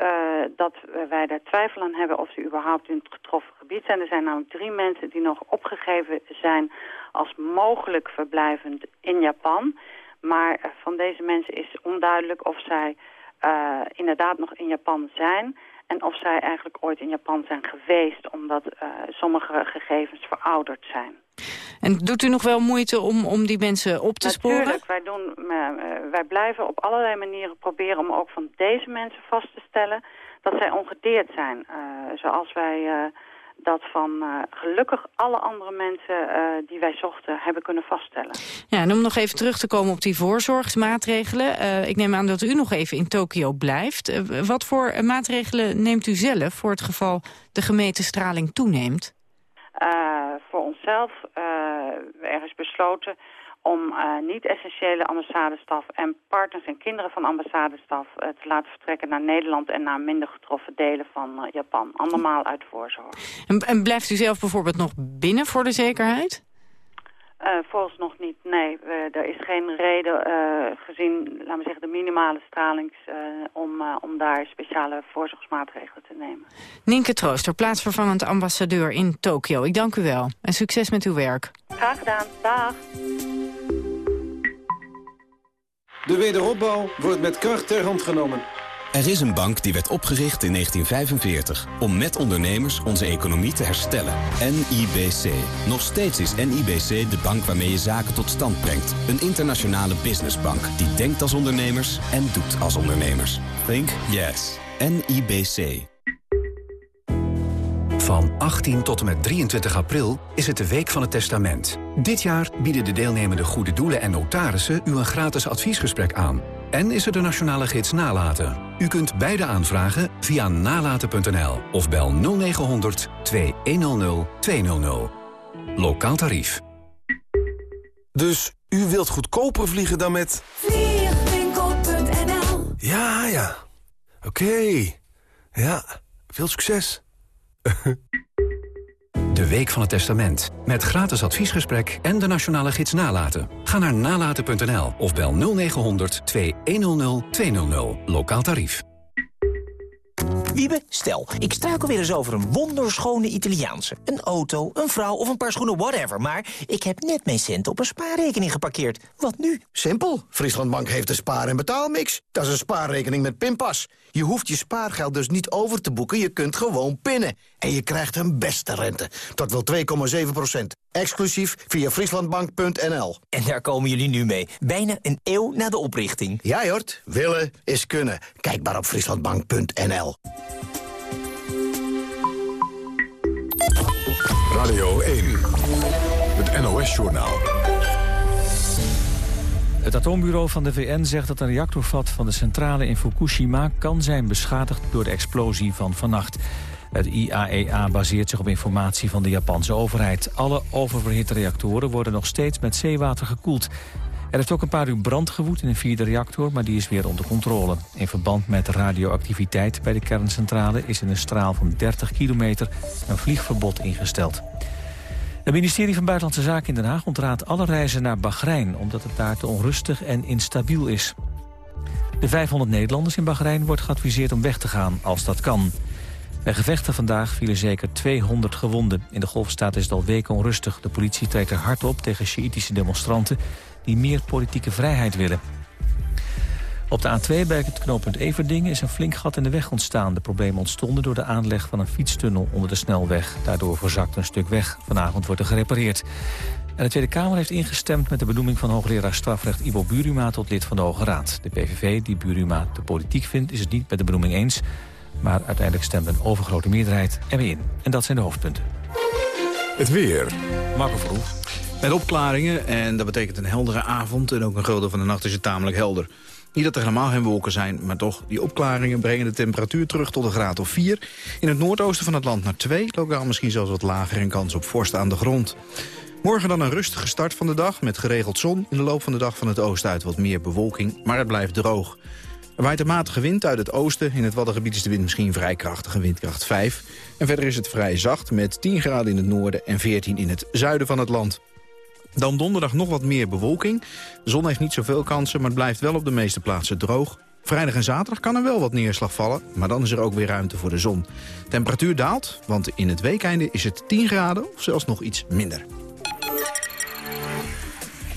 dat wij daar twijfel aan hebben of ze überhaupt in het getroffen gebied zijn. Er zijn namelijk drie mensen die nog opgegeven zijn als mogelijk verblijvend in Japan. Maar van deze mensen is onduidelijk of zij uh, inderdaad nog in Japan zijn... en of zij eigenlijk ooit in Japan zijn geweest... omdat uh, sommige gegevens verouderd zijn. En doet u nog wel moeite om, om die mensen op te sporen? Natuurlijk, wij, doen, uh, wij blijven op allerlei manieren proberen... om ook van deze mensen vast te stellen dat zij ongedeerd zijn. zoals wij dat van uh, gelukkig alle andere mensen uh, die wij zochten hebben kunnen vaststellen. Ja, en om nog even terug te komen op die voorzorgsmaatregelen. Uh, ik neem aan dat u nog even in Tokio blijft. wat voor maatregelen neemt u zelf voor het geval de gemeten straling toeneemt? voor onszelf, er is besloten om uh, niet-essentiële ambassadestaf en partners en kinderen van ambassadestaf uh, te laten vertrekken naar Nederland en naar minder getroffen delen van uh, Japan. Andermaal uit voorzorg. En, en, blijft u zelf bijvoorbeeld nog binnen voor de zekerheid? Volgens nog niet, nee. er is geen reden gezien, laten we zeggen, de minimale stralings om, om daar speciale voorzorgsmaatregelen te nemen. Nienke Trooster, plaatsvervangend ambassadeur in Tokio. Ik dank u wel en succes met uw werk. Graag gedaan. Dag. De wederopbouw wordt met kracht ter hand genomen. Er is een bank die werd opgericht in 1945 om met ondernemers onze economie te herstellen. NIBC. Nog steeds is NIBC de bank waarmee je zaken tot stand brengt. Een internationale businessbank die denkt als ondernemers en doet als ondernemers. Think yes. NIBC. Van 18 tot en met 23 april is het de Week van het Testament. Dit jaar bieden de deelnemende goede doelen en notarissen u een gratis adviesgesprek aan. En is er de nationale gids Nalaten. U kunt beide aanvragen via nalaten.nl of bel 0900 2100 200. Lokaal tarief. Dus u wilt goedkoper vliegen dan met... Vliegwinkel.nl Ja, ja. Oké. Okay. Ja, veel succes. De Week van het Testament. Met gratis adviesgesprek en de nationale gids Nalaten. Ga naar nalaten.nl of bel 0900 2100 200. Lokaal tarief. Wiebe, stel, ik struikel weer eens over een wonderschone Italiaanse. Een auto, een vrouw of een paar schoenen, whatever. Maar ik heb net mijn centen op een spaarrekening geparkeerd. Wat nu? Simpel. Frieslandbank heeft een spaar- en betaalmix. Dat is een spaarrekening met pinpas. Je hoeft je spaargeld dus niet over te boeken, je kunt gewoon pinnen. En je krijgt een beste rente. Tot wel 2,7 procent. Exclusief via frieslandbank.nl. En daar komen jullie nu mee, bijna een eeuw na de oprichting. Ja, Jort. Willen is kunnen. Kijk maar op frieslandbank.nl. Radio 1. Het NOS-journaal. Het atoombureau van de VN zegt dat een reactorvat van de centrale in Fukushima kan zijn beschadigd door de explosie van vannacht. Het IAEA baseert zich op informatie van de Japanse overheid. Alle oververhitte reactoren worden nog steeds met zeewater gekoeld. Er heeft ook een paar uur brand gewoed in een vierde reactor, maar die is weer onder controle. In verband met radioactiviteit bij de kerncentrale is in een straal van 30 kilometer een vliegverbod ingesteld. Het ministerie van Buitenlandse Zaken in Den Haag ontraadt alle reizen naar Bahrein... omdat het daar te onrustig en instabiel is. De 500 Nederlanders in Bahrein wordt geadviseerd om weg te gaan als dat kan. Bij gevechten vandaag vielen zeker 200 gewonden. In de golfstaat is het al weken onrustig. De politie trekt er hard op tegen Sjiïtische demonstranten... die meer politieke vrijheid willen. Op de A2 bij het knooppunt Everdingen is een flink gat in de weg ontstaan. De problemen ontstonden door de aanleg van een fietstunnel onder de snelweg. Daardoor verzakt een stuk weg. Vanavond wordt er gerepareerd. En de Tweede Kamer heeft ingestemd met de benoeming van hoogleraar strafrecht Ivo Buruma tot lid van de Hoge Raad. De PVV, die Buruma te politiek vindt, is het niet met de benoeming eens. Maar uiteindelijk stemde een overgrote meerderheid ermee in. En dat zijn de hoofdpunten. Het weer. Marco Verhoef. Met opklaringen en dat betekent een heldere avond... en ook een groot deel van de nacht is het tamelijk helder. Niet dat er helemaal geen wolken zijn, maar toch, die opklaringen brengen de temperatuur terug tot een graad of 4. In het noordoosten van het land naar 2, lokaal misschien zelfs wat lager en kans op vorst aan de grond. Morgen dan een rustige start van de dag met geregeld zon. In de loop van de dag van het oosten uit wat meer bewolking, maar het blijft droog. Er waait een matige wind uit het oosten. In het Waddengebied is de wind misschien vrij krachtig, windkracht 5. En verder is het vrij zacht met 10 graden in het noorden en 14 in het zuiden van het land. Dan donderdag nog wat meer bewolking. De zon heeft niet zoveel kansen, maar het blijft wel op de meeste plaatsen droog. Vrijdag en zaterdag kan er wel wat neerslag vallen, maar dan is er ook weer ruimte voor de zon. Temperatuur daalt, want in het weekeinde is het 10 graden of zelfs nog iets minder.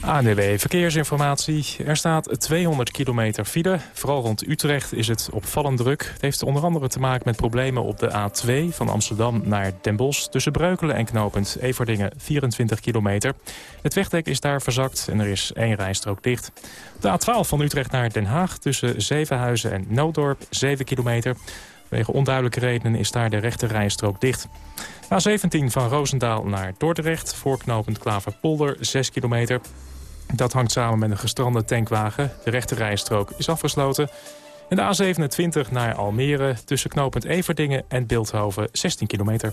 ANWB Verkeersinformatie. Er staat 200 kilometer file. Vooral rond Utrecht is het opvallend druk. Het heeft onder andere te maken met problemen op de A2 van Amsterdam naar Den Bosch. Tussen Breukelen en knooppunt Everdingen 24 kilometer. Het wegdek is daar verzakt en er is één rijstrook dicht. De A12 van Utrecht naar Den Haag tussen Zevenhuizen en Nooddorp 7 kilometer. Wegen onduidelijke redenen is daar de rechte rijstrook dicht. A17 van Roosendaal naar Dordrecht, voorknopend Klaverpolder 6 kilometer. Dat hangt samen met een gestrande tankwagen. De rechte rijstrook is afgesloten. En de A27 naar Almere tussen knooppunt Everdingen en Beeldhoven 16 kilometer.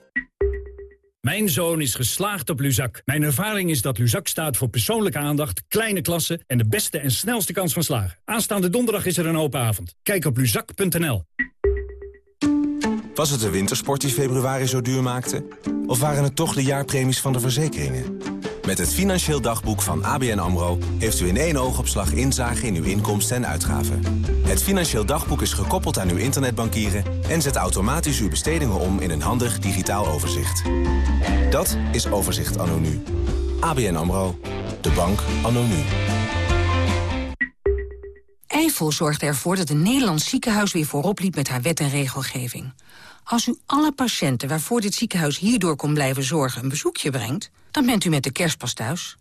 Mijn zoon is geslaagd op Luzak. Mijn ervaring is dat Luzak staat voor persoonlijke aandacht, kleine klassen... en de beste en snelste kans van slagen. Aanstaande donderdag is er een open avond. Kijk op luzak.nl. Was het de wintersport die februari zo duur maakte? Of waren het toch de jaarpremies van de verzekeringen? Met het Financieel Dagboek van ABN AMRO... heeft u in één oogopslag inzage in uw inkomsten en uitgaven. Het Financieel Dagboek is gekoppeld aan uw internetbankieren... en zet automatisch uw bestedingen om in een handig digitaal overzicht. Dat is Overzicht anno nu. ABN AMRO. De bank anno nu. Eiffel zorgde ervoor dat een Nederlands ziekenhuis weer voorop liep met haar wet en regelgeving. Als u alle patiënten waarvoor dit ziekenhuis hierdoor kon blijven zorgen een bezoekje brengt, dan bent u met de kerstpas thuis.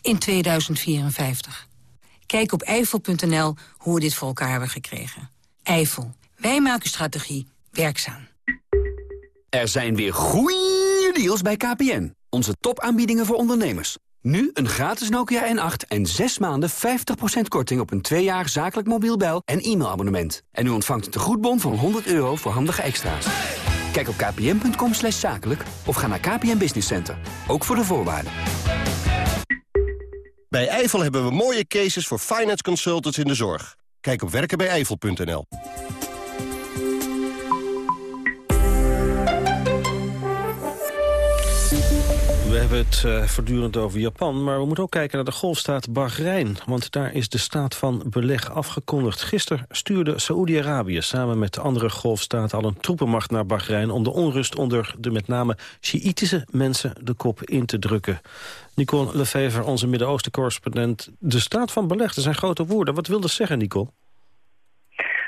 In 2054. Kijk op Eiffel.nl hoe we dit voor elkaar hebben gekregen. Eiffel. Wij maken strategie werkzaam. Er zijn weer goeie deals bij KPN. Onze topaanbiedingen voor ondernemers. Nu een gratis Nokia N8 en 6 maanden 50% korting op een 2 jaar zakelijk mobiel bel- en e-mailabonnement. En u ontvangt een tegoedbon van 100 euro voor handige extra's. Kijk op kpn.com slash zakelijk of ga naar KPN Business Center. Ook voor de voorwaarden. Bij Eifel hebben we mooie cases voor finance consultants in de zorg. Kijk op werkenbijeifel.nl. hebben het uh, voortdurend over Japan, maar we moeten ook kijken naar de golfstaat Bahrein. Want daar is de staat van beleg afgekondigd. Gisteren stuurde Saoedi-Arabië samen met de andere golfstaten al een troepenmacht naar Bahrein... om de onrust onder de met name Sjiïtische mensen de kop in te drukken. Nicole Lefever, onze Midden-Oosten-correspondent. De staat van beleg, dat zijn grote woorden. Wat wil dat zeggen, Nicole?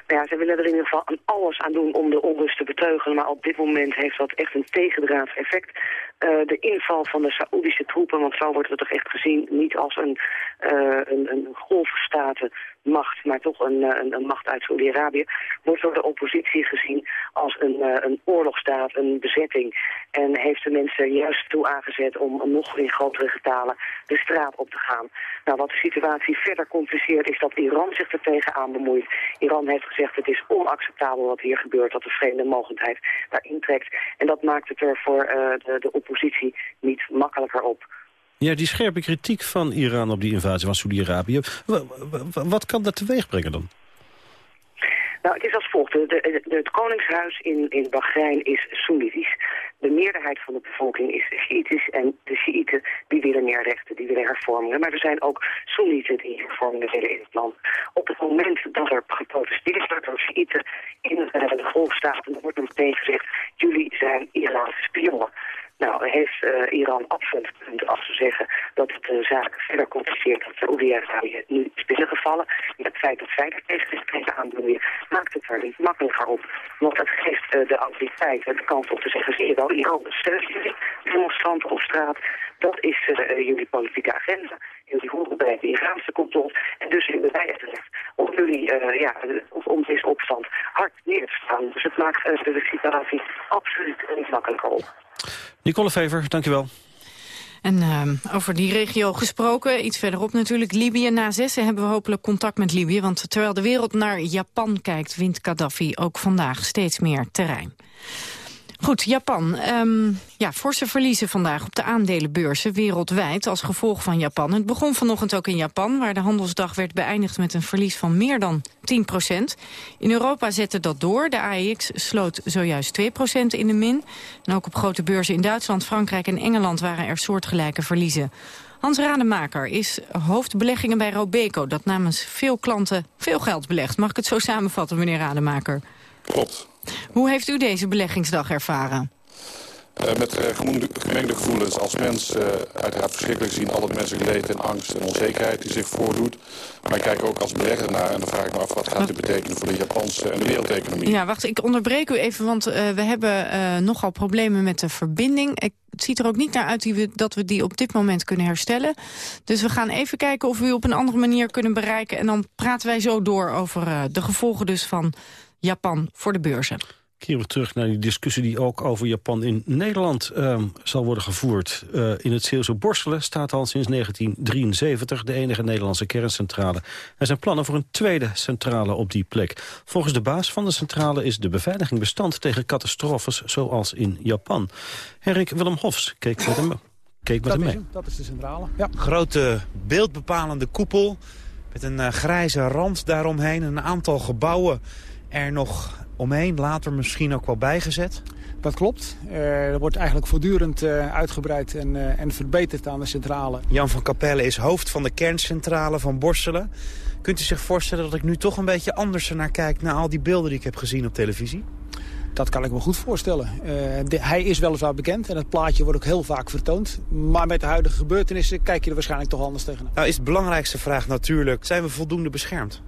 Ja, ze willen er in ieder geval alles aan doen om de onrust te beteugelen. Maar op dit moment heeft dat echt een tegendraads effect. Uh, de inval van de Saoedische troepen, want zo wordt het toch echt gezien... niet als een, uh, een, een golfstaten macht, maar toch een, een, een macht uit Saudi-Arabië, wordt door de oppositie gezien als een, uh, een oorlogstaat, een bezetting. En heeft de mensen juist toe aangezet om nog in grotere getalen de straat op te gaan. Nou, wat de situatie verder compliceert is dat Iran zich er tegenaan bemoeit. Iran heeft gezegd het is onacceptabel wat hier gebeurt, dat de vreemde mogelijkheid daarin trekt. En dat maakt het er voor uh, de, de oppositie niet makkelijker op. Ja, die scherpe kritiek van Iran op die invasie van Saudi-Arabië. Wat kan dat teweeg brengen dan? Nou, het is als volgt. De, het koningshuis in, in Bahrein is Soenitisch. De meerderheid van de bevolking is Shiïtisch en de Shiiten die willen meer rechten, die willen hervormingen. Maar er zijn ook Soenieten die hervormingen willen in het land. Op het moment dat er geprotesteerd wordt door Shiiten in uh, de golfstaten, wordt er meteen gezegd, jullie zijn Iraanse spionnen. Nou, heeft uh, Iran absoluut punt af te zeggen dat het de uh, zaak verder compliceert dat Saoedi-Arabië nu is binnengevallen. En het feit dat zij er zich tegen aandoen maakt het er niet makkelijker op. Want het geeft uh, de autoriteiten de kans om te zeggen, zie je wel, Iran steunt jullie demonstranten op straat. Dat is jullie politieke agenda. Jullie horen bij de Iraanse complot. En dus hebben wij het recht om jullie, ja, om deze opstand hard neer te staan. Dus het maakt de situatie absoluut niet makkelijker op. Nicole Fever, dankjewel. En uh, over die regio gesproken, iets verderop natuurlijk, Libië. Na zessen hebben we hopelijk contact met Libië. Want terwijl de wereld naar Japan kijkt, wint Gaddafi ook vandaag steeds meer terrein. Goed, Japan. Um, ja, forse verliezen vandaag op de aandelenbeurzen wereldwijd als gevolg van Japan. Het begon vanochtend ook in Japan, waar de handelsdag werd beëindigd met een verlies van meer dan 10 procent. In Europa zette dat door. De AEX sloot zojuist 2 procent in de min. En ook op grote beurzen in Duitsland, Frankrijk en Engeland waren er soortgelijke verliezen. Hans Rademaker is hoofdbeleggingen bij Robeco... dat namens veel klanten veel geld belegt. Mag ik het zo samenvatten, meneer Rademaker? Klopt. Hoe heeft u deze beleggingsdag ervaren? Uh, met uh, gemengde gevoelens als mens uh, uiteraard verschrikkelijk zien alle menselijk leed en angst en onzekerheid die zich voordoet. Maar ik kijk ook als belegger naar en dan vraag ik me af wat gaat dit betekenen voor de Japanse en de wereldeconomie. Ja, wacht, ik onderbreek u even, want we hebben nogal problemen met de verbinding. Ik, het ziet er ook niet naar uit die we, dat we die op dit moment kunnen herstellen. Dus we gaan even kijken of we u op een andere manier kunnen bereiken. En dan praten wij zo door over de gevolgen dus van Japan voor de beurzen. Keren we terug naar die discussie die ook over Japan in Nederland uh, zal worden gevoerd. Uh, in het Zeeuwse Borselen staat al sinds 1973 de enige Nederlandse kerncentrale. Er zijn plannen voor een tweede centrale op die plek. Volgens de baas van de centrale is de beveiliging bestand tegen catastrofes zoals in Japan. Henrik Willem Hofs keek met hem, keek met dat hem mee. Is, dat is de centrale, ja. Grote beeldbepalende koepel met een uh, grijze rand daaromheen. Een aantal gebouwen er nog omheen, later misschien ook wel bijgezet? Dat klopt. Uh, er wordt eigenlijk voortdurend uh, uitgebreid en, uh, en verbeterd aan de centrale. Jan van Capelle is hoofd van de kerncentrale van Borselen. Kunt u zich voorstellen dat ik nu toch een beetje anders naar kijk... naar al die beelden die ik heb gezien op televisie? Dat kan ik me goed voorstellen. De, hij is weliswaar bekend en het plaatje wordt ook heel vaak vertoond. Maar met de huidige gebeurtenissen kijk je er waarschijnlijk toch anders tegenaan. Nou is de belangrijkste vraag natuurlijk, zijn we voldoende beschermd?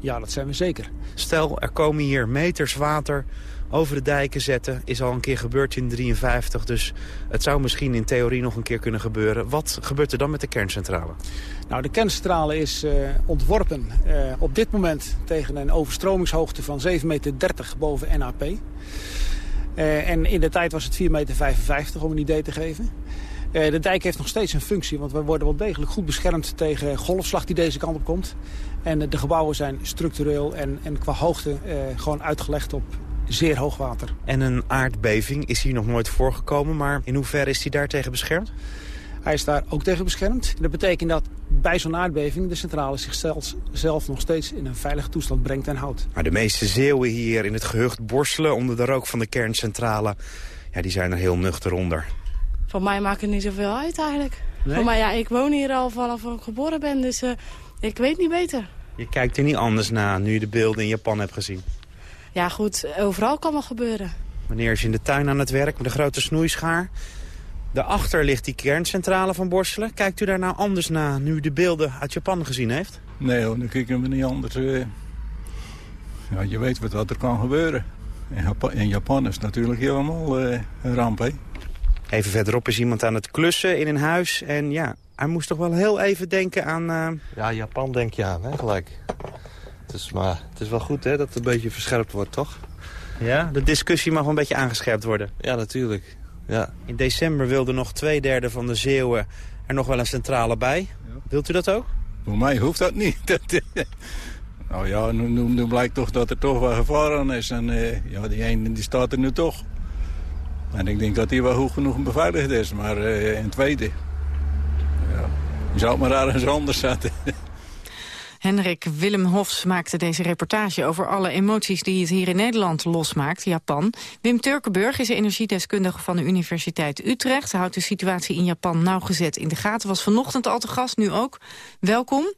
Ja, dat zijn we zeker. Stel, er komen hier meters water over de dijken zetten. Is al een keer gebeurd in 53, dus het zou misschien in theorie nog een keer kunnen gebeuren. Wat gebeurt er dan met de kerncentrale? Nou, de kerncentrale is uh, ontworpen uh, op dit moment tegen een overstromingshoogte van 7,30 meter boven NAP. Uh, en in de tijd was het 4,55 meter om een idee te geven. De dijk heeft nog steeds een functie, want we worden wel degelijk goed beschermd tegen golfslag die deze kant op komt. En de gebouwen zijn structureel en, en qua hoogte uh, gewoon uitgelegd op zeer hoog water. En een aardbeving is hier nog nooit voorgekomen, maar in hoeverre is hij daar tegen beschermd? Hij is daar ook tegen beschermd. Dat betekent dat bij zo'n aardbeving de centrale zichzelf zelf nog steeds in een veilige toestand brengt en houdt. Maar de meeste zeeuwen hier in het gehucht borstelen onder de rook van de kerncentrale, ja, die zijn er heel nuchter onder. Voor mij maakt het niet zoveel uit eigenlijk. Nee? Voor mij, ja, ik woon hier al vanaf ik geboren ben, dus uh, ik weet niet beter. Je kijkt er niet anders naar nu je de beelden in Japan hebt gezien. Ja goed, overal kan wat gebeuren. Wanneer is je in de tuin aan het werk met een grote snoeischaar? Daarachter ligt die kerncentrale van Borselen. Kijkt u daar nou anders naar nu u de beelden uit Japan gezien heeft? Nee hoor, dan kijken we niet anders. Uh... Ja, je weet wat, wat er kan gebeuren. In Japan, in Japan is het natuurlijk helemaal uh, een ramp, hè? Even verderop is iemand aan het klussen in een huis. En ja, hij moest toch wel heel even denken aan... Uh... Ja, Japan denk je aan, hè, gelijk. Het is, maar het is wel goed hè, dat het een beetje verscherpt wordt, toch? Ja, de discussie mag wel een beetje aangescherpt worden. Ja, natuurlijk. Ja. In december wilde nog twee derde van de Zeeuwen er nog wel een centrale bij. Ja. Wilt u dat ook? Voor mij hoeft dat niet. nou ja, nu, nu, nu, blijkt toch dat er toch wel gevaar aan is. En uh, ja, die ene die staat er nu toch. En ik denk dat die wel goed genoeg beveiligd is. Maar uh, in tweede, ja, je zou het maar ergens anders zetten. Henrik Willem Hofs maakte deze reportage over alle emoties die het hier in Nederland losmaakt, Japan. Wim Turkenburg is energiedeskundige van de Universiteit Utrecht. Hij houdt de situatie in Japan nauwgezet in de gaten. Was vanochtend al te gast, nu ook. Welkom.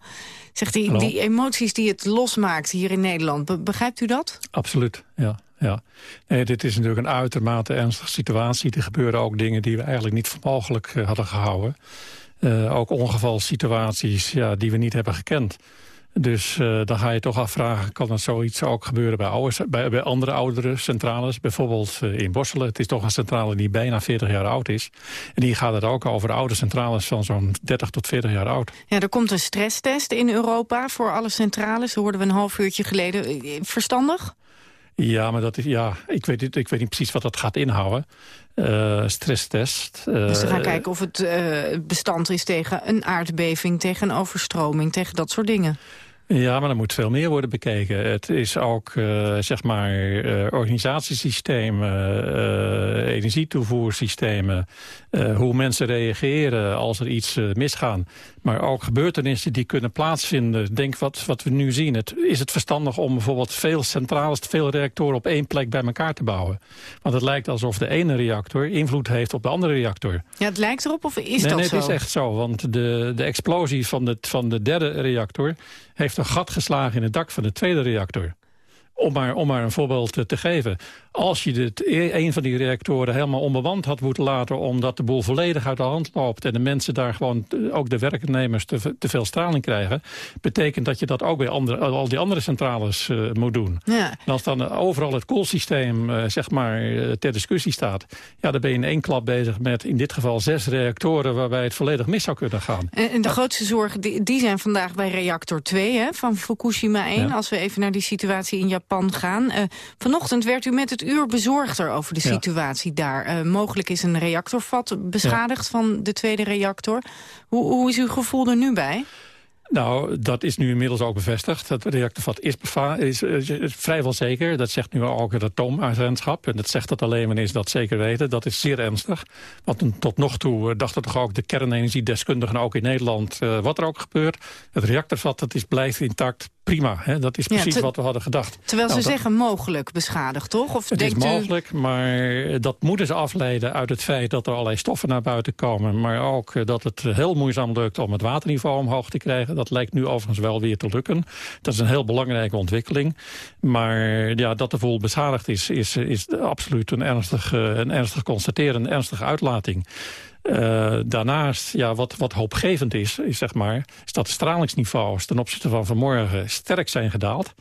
Zegt hij, die emoties die het losmaakt hier in Nederland, be begrijpt u dat? Absoluut, ja. Ja, nee, dit is natuurlijk een uitermate ernstige situatie. Er gebeuren ook dingen die we eigenlijk niet voor mogelijk uh, hadden gehouden. Uh, ook ongevalsituaties ja, die we niet hebben gekend. Dus uh, dan ga je toch afvragen, kan er zoiets ook gebeuren bij, bij, bij andere oudere centrales? Bijvoorbeeld uh, in Borselen. Het is toch een centrale die bijna 40 jaar oud is. En die gaat het ook over oude centrales van zo'n 30 tot 40 jaar oud. Ja, er komt een stresstest in Europa voor alle centrales. Dat hoorden we een half uurtje geleden. Verstandig? Ja, maar dat is, ja, ik, weet niet, ik weet niet precies wat dat gaat inhouden. Uh, stresstest. Uh, dus we gaan kijken of het uh, bestand is tegen een aardbeving, tegen een overstroming, tegen dat soort dingen. Ja, maar er moet veel meer worden bekeken. Het is ook, uh, zeg maar, uh, organisatiesystemen, uh, energietoevoersystemen... hoe mensen reageren als er iets misgaan. Maar ook gebeurtenissen die kunnen plaatsvinden. Denk wat, wat we nu zien. Het, is het verstandig om bijvoorbeeld veel centrales, veel reactoren... op één plek bij elkaar te bouwen? Want het lijkt alsof de ene reactor invloed heeft op de andere reactor. Ja, het lijkt erop of is nee, dat nee, zo? Nee, het is echt zo. Want de, de explosie van de, van de derde reactor heeft een gat geslagen in het dak van de tweede reactor. Om maar, om maar een voorbeeld te, te geven. Als je dit, een van die reactoren helemaal onbewand had moeten laten... omdat de boel volledig uit de hand loopt... en de mensen daar gewoon, ook de werknemers, te, te veel straling krijgen... betekent dat je dat ook bij andere, al die andere centrales uh, moet doen. Ja. En als dan overal het koelsysteem uh, zeg maar, uh, ter discussie staat... ja, dan ben je in één klap bezig met in dit geval zes reactoren... waarbij het volledig mis zou kunnen gaan. En, en de grootste zorgen die, die, zijn vandaag bij reactor 2 hè, van Fukushima 1... Ja. als we even naar die situatie in Japan gaan. vanochtend werd u met het uur bezorgder over de situatie ja. daar. Uh, mogelijk is een reactorvat beschadigd ja. van de tweede reactor. Hoe, hoe is uw gevoel er nu bij? Nou, dat is nu inmiddels ook bevestigd. Het reactorvat is, is, is, is vrijwel zeker. Dat zegt nu ook het atoomagentschap. En dat zegt dat alleen wanneer ze dat zeker weten. Dat is zeer ernstig. Want tot nog toe dachten toch ook de kernenergiedeskundigen... ook in Nederland, uh, wat er ook gebeurt. Het reactorvat dat is, blijft intact. Prima, hè? dat is precies ja, wat we hadden gedacht. Terwijl nou, ze dat, zeggen mogelijk beschadigd, toch? Of het denkt is mogelijk, u... maar dat moeten ze afleiden uit het feit... dat er allerlei stoffen naar buiten komen. Maar ook dat het heel moeizaam lukt om het waterniveau omhoog te krijgen. Dat lijkt nu overigens wel weer te lukken. Dat is een heel belangrijke ontwikkeling. Maar ja, dat de boel beschadigd is, is, is absoluut een ernstig, een ernstig constateren, een ernstige uitlating. Uh, daarnaast, ja, wat, wat hoopgevend is, is, zeg maar, is dat de stralingsniveaus ten opzichte van vanmorgen sterk zijn gedaald.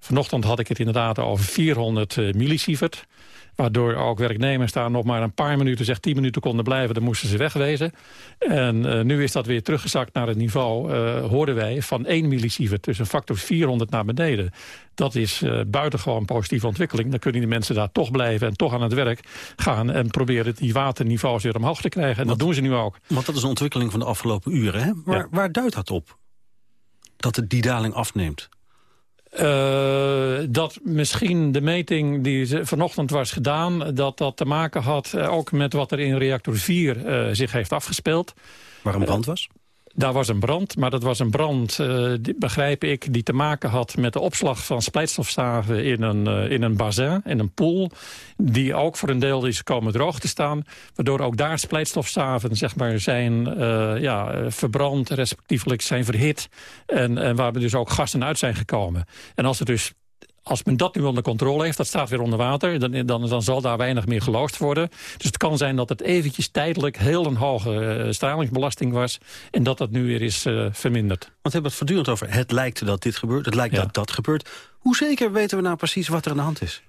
Vanochtend had ik het inderdaad over 400 uh, millisievert. Waardoor ook werknemers daar nog maar een paar minuten, zeg 10 minuten konden blijven. Dan moesten ze wegwezen. En uh, nu is dat weer teruggezakt naar het niveau, uh, hoorden wij, van 1 millisievert. Dus een factor 400 naar beneden. Dat is uh, buitengewoon positieve ontwikkeling. Dan kunnen die mensen daar toch blijven en toch aan het werk gaan... en proberen die waterniveaus weer omhoog te krijgen. En want, dat doen ze nu ook. Want dat is een ontwikkeling van de afgelopen uren. Hè? Waar, ja. waar duidt dat op? Dat het die daling afneemt? Uh, dat misschien de meting die vanochtend was gedaan... dat dat te maken had uh, ook met wat er in reactor 4 uh, zich heeft afgespeeld. Waar een brand was? Daar was een brand, maar dat was een brand, die, begrijp ik, die te maken had met de opslag van splijtstofstaven in een, uh, in een bazin, in een pool, die ook voor een deel is komen droog te staan, waardoor ook daar splijtstofstaven zeg maar, zijn uh, ja, verbrand, respectievelijk zijn verhit en, en waar dus ook gassen uit zijn gekomen. En als er dus als men dat nu onder controle heeft, dat staat weer onder water... dan, dan, dan zal daar weinig meer geloosd worden. Dus het kan zijn dat het eventjes tijdelijk heel een hoge uh, stralingsbelasting was... en dat dat nu weer is uh, verminderd. Want we hebben het voortdurend over het lijkt dat dit gebeurt, het lijkt ja. dat dat gebeurt. Hoe zeker weten we nou precies wat er aan de hand is?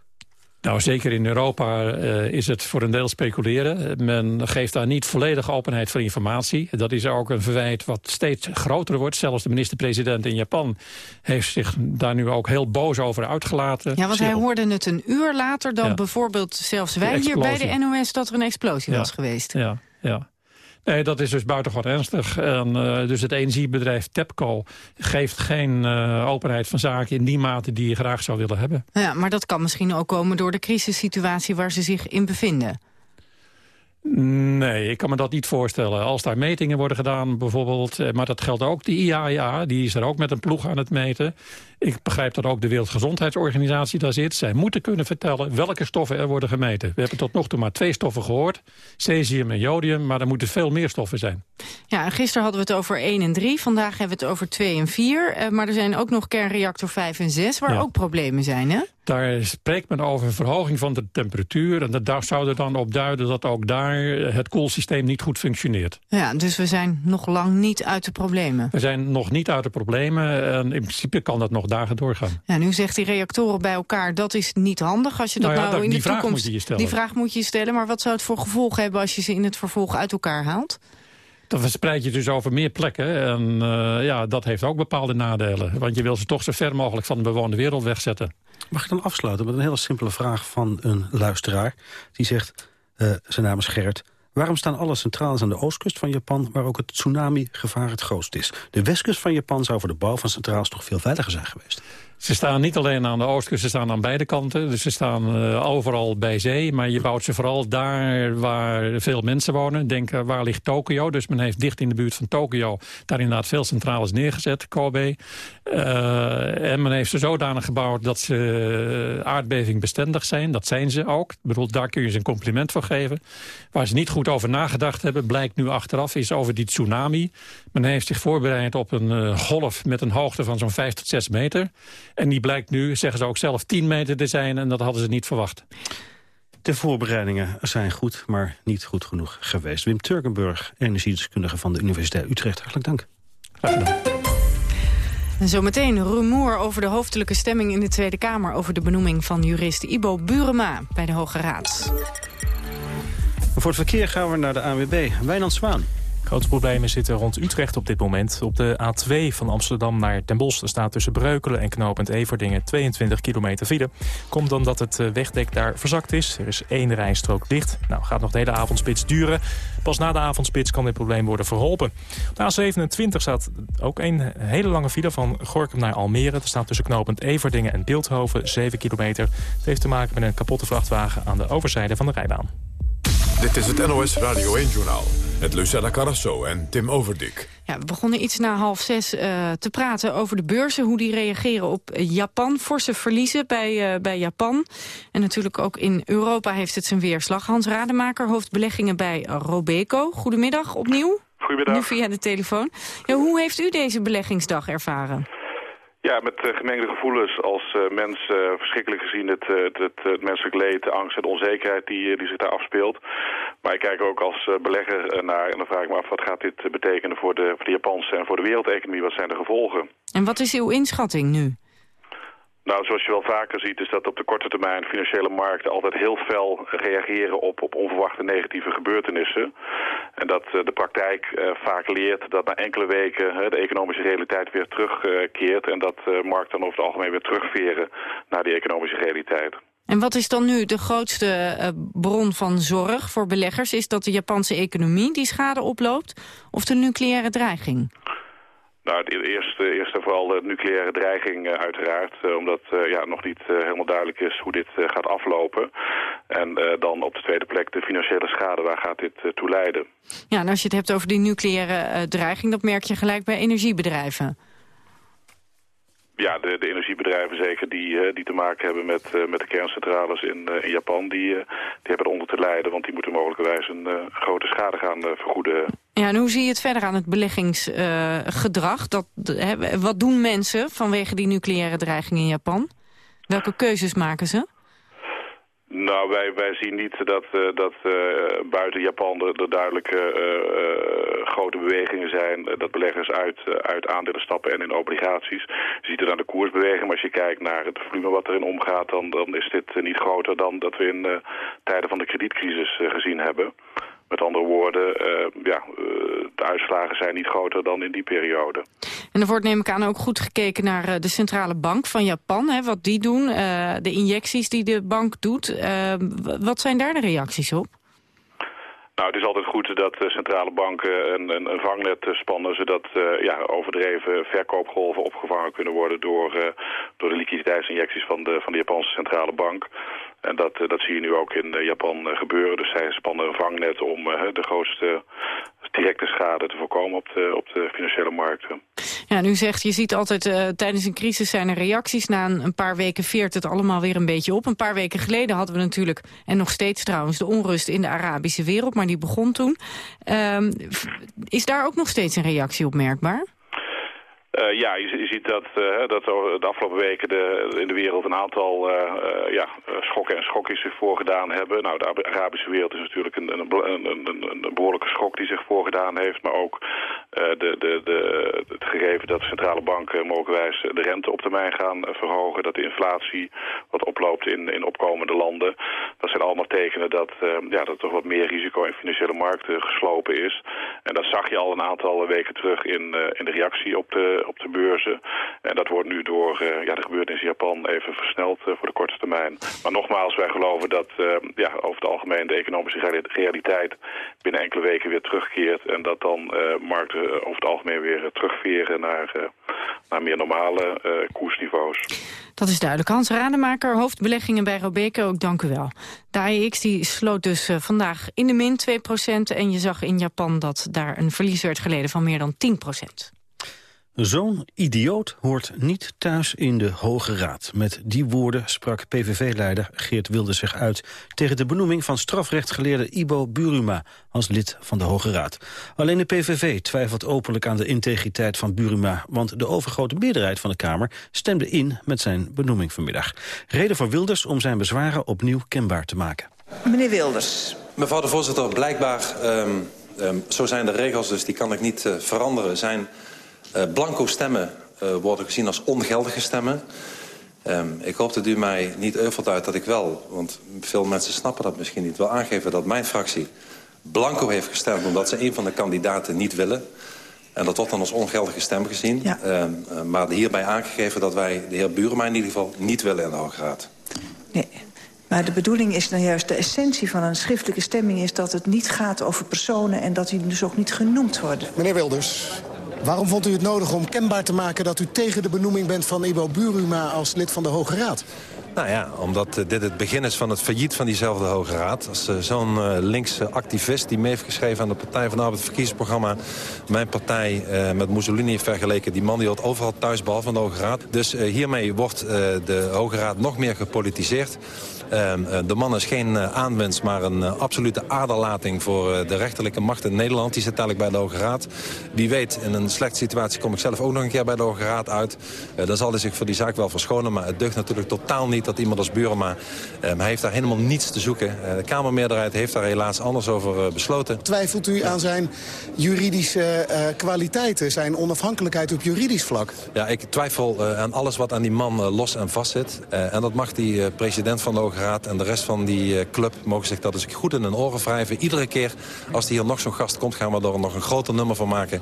Nou, zeker in Europa uh, is het voor een deel speculeren. Men geeft daar niet volledige openheid voor informatie. Dat is ook een verwijt wat steeds groter wordt. Zelfs de minister-president in Japan heeft zich daar nu ook heel boos over uitgelaten. Ja, want hij hoorde het een uur later dan ja. bijvoorbeeld zelfs wij hier bij de NOS... dat er een explosie ja. was geweest. Ja, ja. Nee, dat is dus buitengewoon ernstig. En, uh, dus het energiebedrijf TEPCO geeft geen uh, openheid van zaken... in die mate die je graag zou willen hebben. Ja, maar dat kan misschien ook komen door de crisissituatie waar ze zich in bevinden. Nee, ik kan me dat niet voorstellen. Als daar metingen worden gedaan bijvoorbeeld... maar dat geldt ook de IAEA, die is er ook met een ploeg aan het meten. Ik begrijp dat ook de Wereldgezondheidsorganisatie daar zit. Zij moeten kunnen vertellen welke stoffen er worden gemeten. We hebben tot nog toe maar twee stoffen gehoord. Cesium en jodium, maar er moeten veel meer stoffen zijn. Ja, gisteren hadden we het over 1 en 3. Vandaag hebben we het over 2 en 4. Uh, maar er zijn ook nog kernreactor 5 en 6, waar ja. ook problemen zijn, hè? Daar spreekt men over een verhoging van de temperatuur. En dat, daar zou er dan op duiden dat ook daar het koelsysteem niet goed functioneert. Ja, dus we zijn nog lang niet uit de problemen. We zijn nog niet uit de problemen. En in principe kan dat nog dagen doorgaan. Ja, nu zegt die reactoren bij elkaar, dat is niet handig. Als je dat nou, ja, nou dat, in de die toekomst... Vraag moet je stellen. Die vraag moet je stellen, maar wat zou het voor gevolgen hebben... als je ze in het vervolg uit elkaar haalt? Dan verspreid je dus over meer plekken. En uh, ja, dat heeft ook bepaalde nadelen. Want je wil ze toch zo ver mogelijk van de bewoonde wereld wegzetten. Mag ik dan afsluiten met een hele simpele vraag van een luisteraar. Die zegt, uh, zijn naam is Gerrit... Waarom staan alle centrales aan de oostkust van Japan... waar ook het tsunami-gevaar het grootst is? De westkust van Japan zou voor de bouw van centrales toch veel veiliger zijn geweest? Ze staan niet alleen aan de oostkust, ze staan aan beide kanten. Dus ze staan uh, overal bij zee. Maar je bouwt ze vooral daar waar veel mensen wonen. Denk, uh, waar ligt Tokio? Dus men heeft dicht in de buurt van Tokio... daar inderdaad veel centrales neergezet, Kobe. Uh, en men heeft ze zodanig gebouwd dat ze aardbevingbestendig zijn. Dat zijn ze ook. Ik bedoel, daar kun je ze een compliment voor geven. Waar ze niet goed over nagedacht hebben, blijkt nu achteraf... is over die tsunami. Men heeft zich voorbereid op een golf met een hoogte van zo'n 5 tot 6 meter... En die blijkt nu, zeggen ze ook zelf, 10 meter te zijn. En dat hadden ze niet verwacht. De voorbereidingen zijn goed, maar niet goed genoeg geweest. Wim Turkenburg, energiedeskundige van de Universiteit Utrecht. Hartelijk dank. Graag gedaan. En zometeen rumoer over de hoofdelijke stemming in de Tweede Kamer... over de benoeming van jurist Ibo Burema bij de Hoge Raad. Voor het verkeer gaan we naar de ANWB. Wijnand Zwaan. Grote problemen zitten rond Utrecht op dit moment. Op de A2 van Amsterdam naar Den Bosch staat tussen Breukelen en knooppunt Everdingen 22 kilometer file. Komt omdat het wegdek daar verzakt is. Er is één rijstrook dicht. Nou, gaat nog de hele avondspits duren. Pas na de avondspits kan dit probleem worden verholpen. Op de A27 staat ook een hele lange file van Gorkum naar Almere. Er staat tussen knooppunt Everdingen en Beeldhoven 7 kilometer. Het heeft te maken met een kapotte vrachtwagen aan de overzijde van de rijbaan. Dit is het NOS Radio 1-journaal. Met Lucella Carrasso en Tim Overdik. Ja, we begonnen iets na half zes uh, te praten over de beurzen. Hoe die reageren op Japan. Forse verliezen bij, uh, bij Japan. En natuurlijk ook in Europa heeft het zijn weerslag. Hans Rademaker, hoofdbeleggingen bij Robeco. Goedemiddag opnieuw. Goedemiddag. Nu via de telefoon. Ja, hoe heeft u deze beleggingsdag ervaren? Ja, met uh, gemengde gevoelens als uh, mens uh, verschrikkelijk gezien het, het, het, het, menselijk leed, de angst en de onzekerheid die, die zich daar afspeelt. Maar ik kijk ook als belegger naar en dan vraag ik me af wat gaat dit betekenen voor de, voor de Japanse en voor de wereldeconomie, wat zijn de gevolgen? En wat is uw inschatting nu? Nou, zoals je wel vaker ziet is dat op de korte termijn financiële markten altijd heel fel reageren op, op onverwachte negatieve gebeurtenissen. En dat uh, de praktijk uh, vaak leert dat na enkele weken de economische realiteit weer terugkeert. en dat markten dan over het algemeen weer terugveren naar die economische realiteit. En wat is dan nu de grootste bron van zorg voor beleggers? Is dat de Japanse economie die schade oploopt of de nucleaire dreiging? Nou, het eerste, eerst en vooral de nucleaire dreiging uh, uiteraard. Uh, omdat ja, nog niet helemaal duidelijk is hoe dit gaat aflopen. En dan op de tweede plek de financiële schade. Waar gaat dit toe leiden? Ja, en als je het hebt over die nucleaire dreiging... dat merk je gelijk bij energiebedrijven. Ja, de, de, energiebedrijven zeker die, die te maken hebben met, met de kerncentrales in, in Japan... Die, die hebben eronder te lijden, want die moeten mogelijkerwijs een grote schade gaan vergoeden ja, en hoe zie je het verder aan het beleggingsgedrag? dat, wat doen mensen vanwege die nucleaire dreiging in Japan? Welke keuzes maken ze? Nou, wij, wij zien niet dat, uh, dat uh, buiten Japan er, er duidelijke uh, grote bewegingen zijn. dat beleggers uit, uit aandelen stappen en in obligaties. Je ziet het aan de koersbeweging, maar als je kijkt naar het volume wat erin omgaat... dan, dan is dit niet groter dan dat we in tijden van de kredietcrisis gezien hebben. Met andere woorden, uh, ja, uh, de uitslagen zijn niet groter dan in die periode. En er wordt neem ik aan ook goed gekeken naar uh, de centrale bank van Japan. Hè, wat die doen, de injecties die de bank doet. wat zijn daar de reacties op? Nou, het is altijd goed dat centrale banken een, een, een vangnet spannen... zodat uh, ja, overdreven verkoopgolven opgevangen kunnen worden... door, uh, door de liquiditeitsinjecties van de, van de Japanse centrale bank. En dat, eh, dat zie je nu ook in eh, Japan eh, gebeuren. Dus zij spannen een vangnet om de grootste directe schade te voorkomen op de, op de financiële markten. Ja, nu zegt, je ziet altijd tijdens een crisis zijn er reacties. Na een, paar weken veert het allemaal weer een beetje op. Een paar weken geleden hadden we natuurlijk, en nog steeds trouwens, de onrust in de Arabische wereld. Maar die begon toen. Uh, is daar ook nog steeds een reactie op merkbaar? Uh, ja, je, ziet dat, uh, dat de afgelopen weken de, in de wereld een aantal uh, ja, schokken en schokjes zich voorgedaan hebben. Nou, de Arabische wereld is natuurlijk een, een, een, behoorlijke schok die zich voorgedaan heeft. Maar ook de, de, de, het gegeven dat centrale banken mogelijkwijs de rente op termijn gaan verhogen. Dat de inflatie wat oploopt in, in opkomende landen. Dat zijn allemaal tekenen dat, ja, dat er toch wat meer risico in financiële markten geslopen is. En dat zag je al een aantal weken terug in, in de reactie op de op de beurzen. En dat wordt nu door uh, ja, de gebeurtenissen in Japan even versneld uh, voor de korte termijn. Maar nogmaals, wij geloven dat ja, over het algemeen de economische realiteit binnen enkele weken weer terugkeert. En dat dan markten over het algemeen weer terugveren naar, naar meer normale koersniveaus. Dat is duidelijk. Hans Rademaker, hoofdbeleggingen bij Robeco, ook dank u wel. De AEX die sloot dus vandaag in de min 2% en je zag in Japan dat daar een verlies werd geleden van meer dan 10 Zo'n idioot hoort niet thuis in de Hoge Raad. Met die woorden sprak PVV-leider Geert Wilde zich uit... tegen de benoeming van strafrechtgeleerde Ibo Buruma als lid van de Hoge Raad. Alleen de PVV twijfelt openlijk aan de integriteit van Buruma... want de overgrote meerderheid van de Kamer stemde in met zijn benoeming vanmiddag. Reden voor Wilders om zijn bezwaren opnieuw kenbaar te maken. Meneer Wilders. Mevrouw de voorzitter, blijkbaar, um, um, zo zijn de regels, dus die kan ik niet uh, veranderen... zijn blanco stemmen uh, worden gezien als ongeldige stemmen. Um, ik hoop dat u mij niet euvelt uit dat ik wel, want veel mensen snappen dat misschien niet... wil aangeven dat mijn fractie blanco heeft gestemd... omdat ze een van de kandidaten niet willen. En dat wordt dan als ongeldige stem gezien. Ja. Um, maar hierbij aangegeven dat wij de heer Burema in ieder geval niet willen in de Hoge Raad. Nee. Maar de bedoeling is nou juist, de essentie van een schriftelijke stemming... is dat het niet gaat over personen en dat die dus ook niet genoemd worden. Meneer Wilders, Waarom vond u het nodig om kenbaar te maken dat u tegen de benoeming bent van Ibo Buruma als lid van de Hoge Raad? Nou ja, omdat uh, dit het begin is van het failliet van diezelfde Hoge Raad. Als uh, zo'n uh, linkse activist die mee heeft geschreven aan de Partij van de Arbeid verkiezingsprogramma... mijn partij met Mussolini vergeleken. Die man die hoort overal thuis, behalve van de Hoge Raad. Dus hiermee wordt de Hoge Raad nog meer gepolitiseerd. Ehm, eh, de man is geen eh, aanwens, maar een eh, absolute aderlating... voor de rechterlijke macht in Nederland. Die zit dadelijk bij de Hoge Raad. Wie weet, in een slechte situatie kom ik zelf ook nog een keer bij de Hoge Raad uit. dan zal hij zich voor die zaak wel verschonen. Maar het deugt natuurlijk totaal niet dat iemand als Burema... Um, hij heeft daar helemaal niets te zoeken. de Kamermeerderheid heeft daar helaas anders over besloten. Twijfelt u aan zijn juridische kwaliteiten, zijn onafhankelijkheid op juridisch vlak? Ja, ik twijfel aan alles wat aan die man los en vast zit. en dat mag die president van de Hoge en de rest van die eh, club mogen zich dat eens goed in hun oren wrijven. Iedere keer als er hier nog zo'n gast komt... gaan we er nog een groter nummer van maken.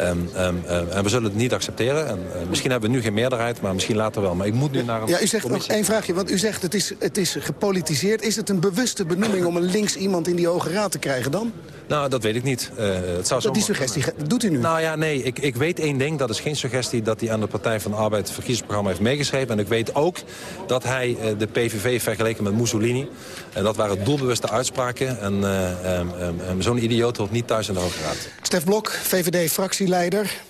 Um, um, en we zullen het niet accepteren. En, uh, misschien hebben we nu geen meerderheid, maar misschien later wel. Maar ik moet nu naar een Ja, u zegt nog één vraag vraagje, want u zegt het is, het is gepolitiseerd. Is het een bewuste benoeming om een links iemand in die Hoge Raad te krijgen dan? Nou, dat weet ik niet. Uh, het zou dat die suggestie doet u nu? Nou ja, nee. Ik, ik weet één ding. Dat is geen suggestie dat hij aan de Partij van de Arbeid het verkiezingsprogramma heeft meegeschreven. En ik weet ook dat hij uh, de PVV vergeleken met Mussolini. En dat waren doelbewuste uitspraken. En uh, um, um, zo'n idioot hoort niet thuis in de Hoge Raad. Stef Blok, VVD-fractieleider.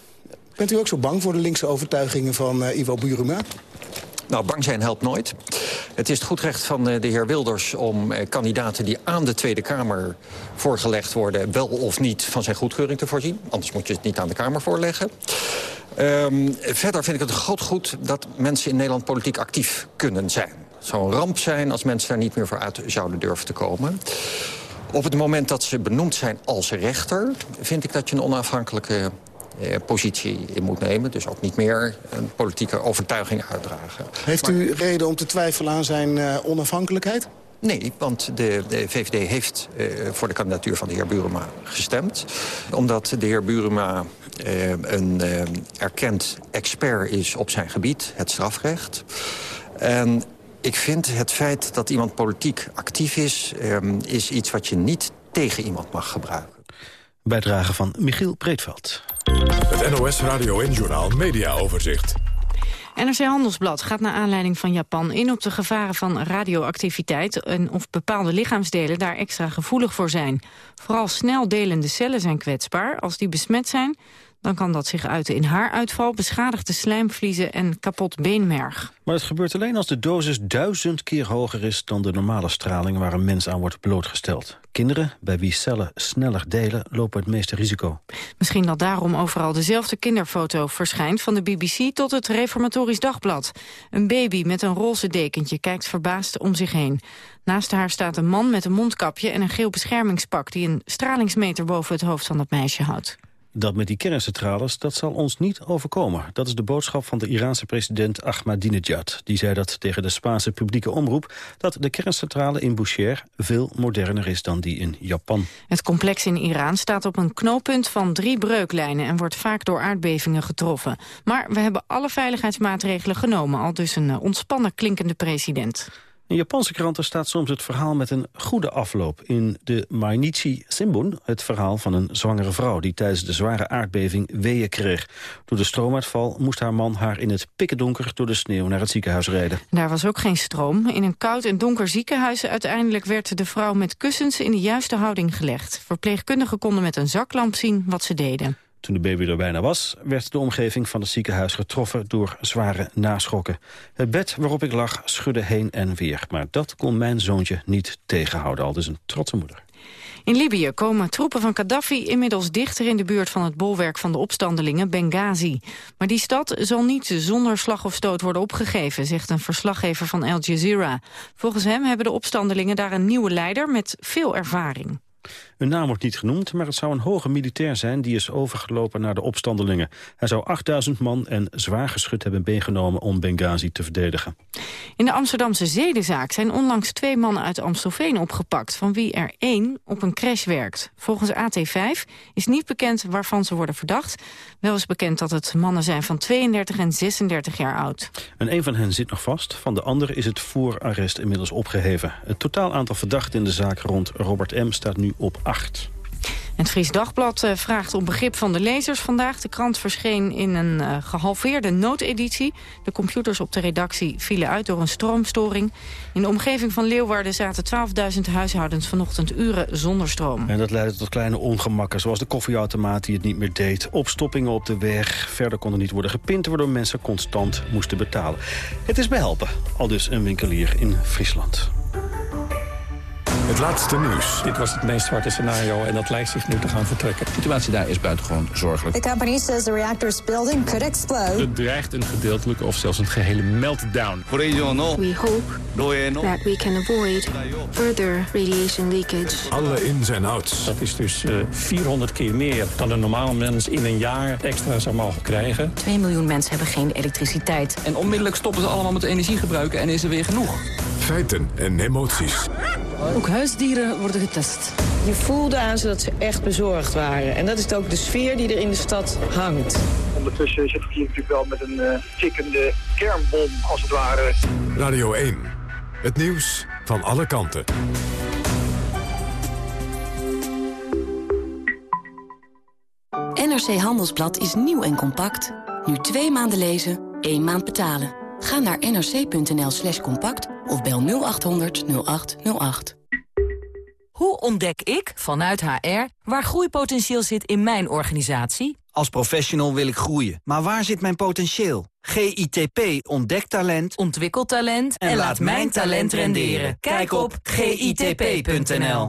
Bent u ook zo bang voor de linkse overtuigingen van Ivo Buruma? Nou, bang zijn helpt nooit. Het is het goed recht van de heer Wilders om kandidaten die aan de Tweede Kamer voorgelegd worden... wel of niet van zijn goedkeuring te voorzien. Anders moet je het niet aan de Kamer voorleggen. Um, verder vind ik het groot goed dat mensen in Nederland politiek actief kunnen zijn. Het zou een ramp zijn als mensen daar niet meer voor uit zouden durven te komen. Op het moment dat ze benoemd zijn als rechter... vind ik dat je een onafhankelijke eh, positie in moet nemen. Dus ook niet meer een politieke overtuiging uitdragen. Heeft u reden om te twijfelen aan zijn uh, onafhankelijkheid? Nee, want de, de VVD heeft uh, voor de kandidatuur van de heer Burema gestemd. Omdat de heer Burema uh, een uh, erkend expert is op zijn gebied, het strafrecht. En ik vind het feit dat iemand politiek actief is... is iets wat je niet tegen iemand mag gebruiken. Bijdrage van Michiel Breedveld. Het NOS Radio en Journal Media Overzicht. NRC Handelsblad gaat naar aanleiding van Japan in op de gevaren van radioactiviteit en of bepaalde lichaamsdelen daar extra gevoelig voor zijn. Vooral snel delende cellen zijn kwetsbaar. Als die besmet zijn, dan kan dat zich uiten in haaruitval, beschadigde slijmvliezen en kapot beenmerg. Maar het gebeurt alleen als de dosis duizend keer hoger is dan de normale straling waar een mens aan wordt blootgesteld. Kinderen, bij wie cellen sneller delen, lopen het meeste risico. Misschien dat daarom overal dezelfde kinderfoto verschijnt van de BBC tot het Reformatorisch Dagblad. Een baby met een roze dekentje kijkt verbaasd om zich heen. Naast haar staat een man met een mondkapje en een geel beschermingspak die een stralingsmeter boven het hoofd van dat meisje houdt. Dat met die kerncentrales, dat zal ons niet overkomen. Dat is de boodschap van de Iraanse president Ahmadinejad. Die zei dat tegen de Spaanse publieke omroep... dat de kerncentrale in Bushehr veel moderner is dan die in Japan. Het complex in Iran staat op een knooppunt van drie breuklijnen... en wordt vaak door aardbevingen getroffen. Maar we hebben alle veiligheidsmaatregelen genomen... al dus een ontspannen klinkende president. In Japanse kranten staat soms het verhaal met een goede afloop. In de Mainichi Shimbun het verhaal van een zwangere vrouw... die tijdens de zware aardbeving weeën kreeg. Door de stroomuitval moest haar man haar in het pikkendonker... door de sneeuw naar het ziekenhuis rijden. Daar was ook geen stroom. In een koud en donker ziekenhuis uiteindelijk werd de vrouw met kussens... in de juiste houding gelegd. Verpleegkundigen konden met een zaklamp zien wat ze deden. Toen de baby er bijna was, werd de omgeving van het ziekenhuis getroffen door zware naschokken. Het bed waarop ik lag schudde heen en weer. Maar dat kon mijn zoontje niet tegenhouden, al dus een trotse moeder. In Libië komen troepen van Gaddafi inmiddels dichter in de buurt van het bolwerk van de opstandelingen, Benghazi. Maar die stad zal niet zonder slag of stoot worden opgegeven, zegt een verslaggever van Al Jazeera. Volgens hem hebben de opstandelingen daar een nieuwe leider met veel ervaring. Een naam wordt niet genoemd, maar het zou een hoge militair zijn... die is overgelopen naar de opstandelingen. Hij zou 8000 man en zwaar geschut hebben meegenomen om Benghazi te verdedigen. In de Amsterdamse zedenzaak zijn onlangs twee mannen uit Amstelveen opgepakt... van wie er één op een crash werkt. Volgens AT5 is niet bekend waarvan ze worden verdacht. Wel is bekend dat het mannen zijn van 32 en 36 jaar oud. En een van hen zit nog vast, van de andere is het voorarrest inmiddels opgeheven. Het totaal aantal verdachten in de zaak rond Robert M. staat nu op 8. Het Fries Dagblad eh, vraagt om begrip van de lezers vandaag. De krant verscheen in een uh, gehalveerde noodeditie. De computers op de redactie vielen uit door een stroomstoring. In de omgeving van Leeuwarden zaten 12.000 huishoudens vanochtend uren zonder stroom. En dat leidde tot kleine ongemakken, zoals de koffieautomaat die het niet meer deed. Opstoppingen op de weg, verder konden niet worden gepind... waardoor mensen constant moesten betalen. Het is behelpen, al dus een winkelier in Friesland. Het laatste nieuws. Dit was het meest zwarte scenario en dat lijkt zich nu te gaan vertrekken. De situatie daar is buitengewoon zorgelijk. The company says the reactor's building could explode. Het dreigt een gedeeltelijke of zelfs een gehele meltdown. We hope that we can avoid further radiation leakage. Alle ins en outs. Dat is dus uh, 400 keer meer dan een normaal mens in een jaar extra zou mogen krijgen. 2 miljoen mensen hebben geen elektriciteit. En onmiddellijk stoppen ze allemaal met energie gebruiken en is er weer genoeg. Feiten en emoties. Ook huisdieren worden getest. Je voelde aan ze dat ze echt bezorgd waren. En dat is ook de sfeer die er in de stad hangt. Ondertussen zit ik hier natuurlijk wel met een uh, tikkende kernbom, als het ware. Radio 1. Het nieuws van alle kanten. NRC Handelsblad is nieuw en compact. Nu twee maanden lezen, één maand betalen. Ga naar nrc.nl slash compact of bel 0800 0808. Hoe ontdek ik, vanuit HR, waar groeipotentieel zit in mijn organisatie? Als professional wil ik groeien, maar waar zit mijn potentieel? GITP ontdekt talent, ontwikkelt talent en, laat mijn talent renderen. Kijk op gitp.nl.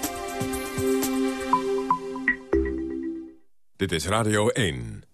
Dit is Radio 1.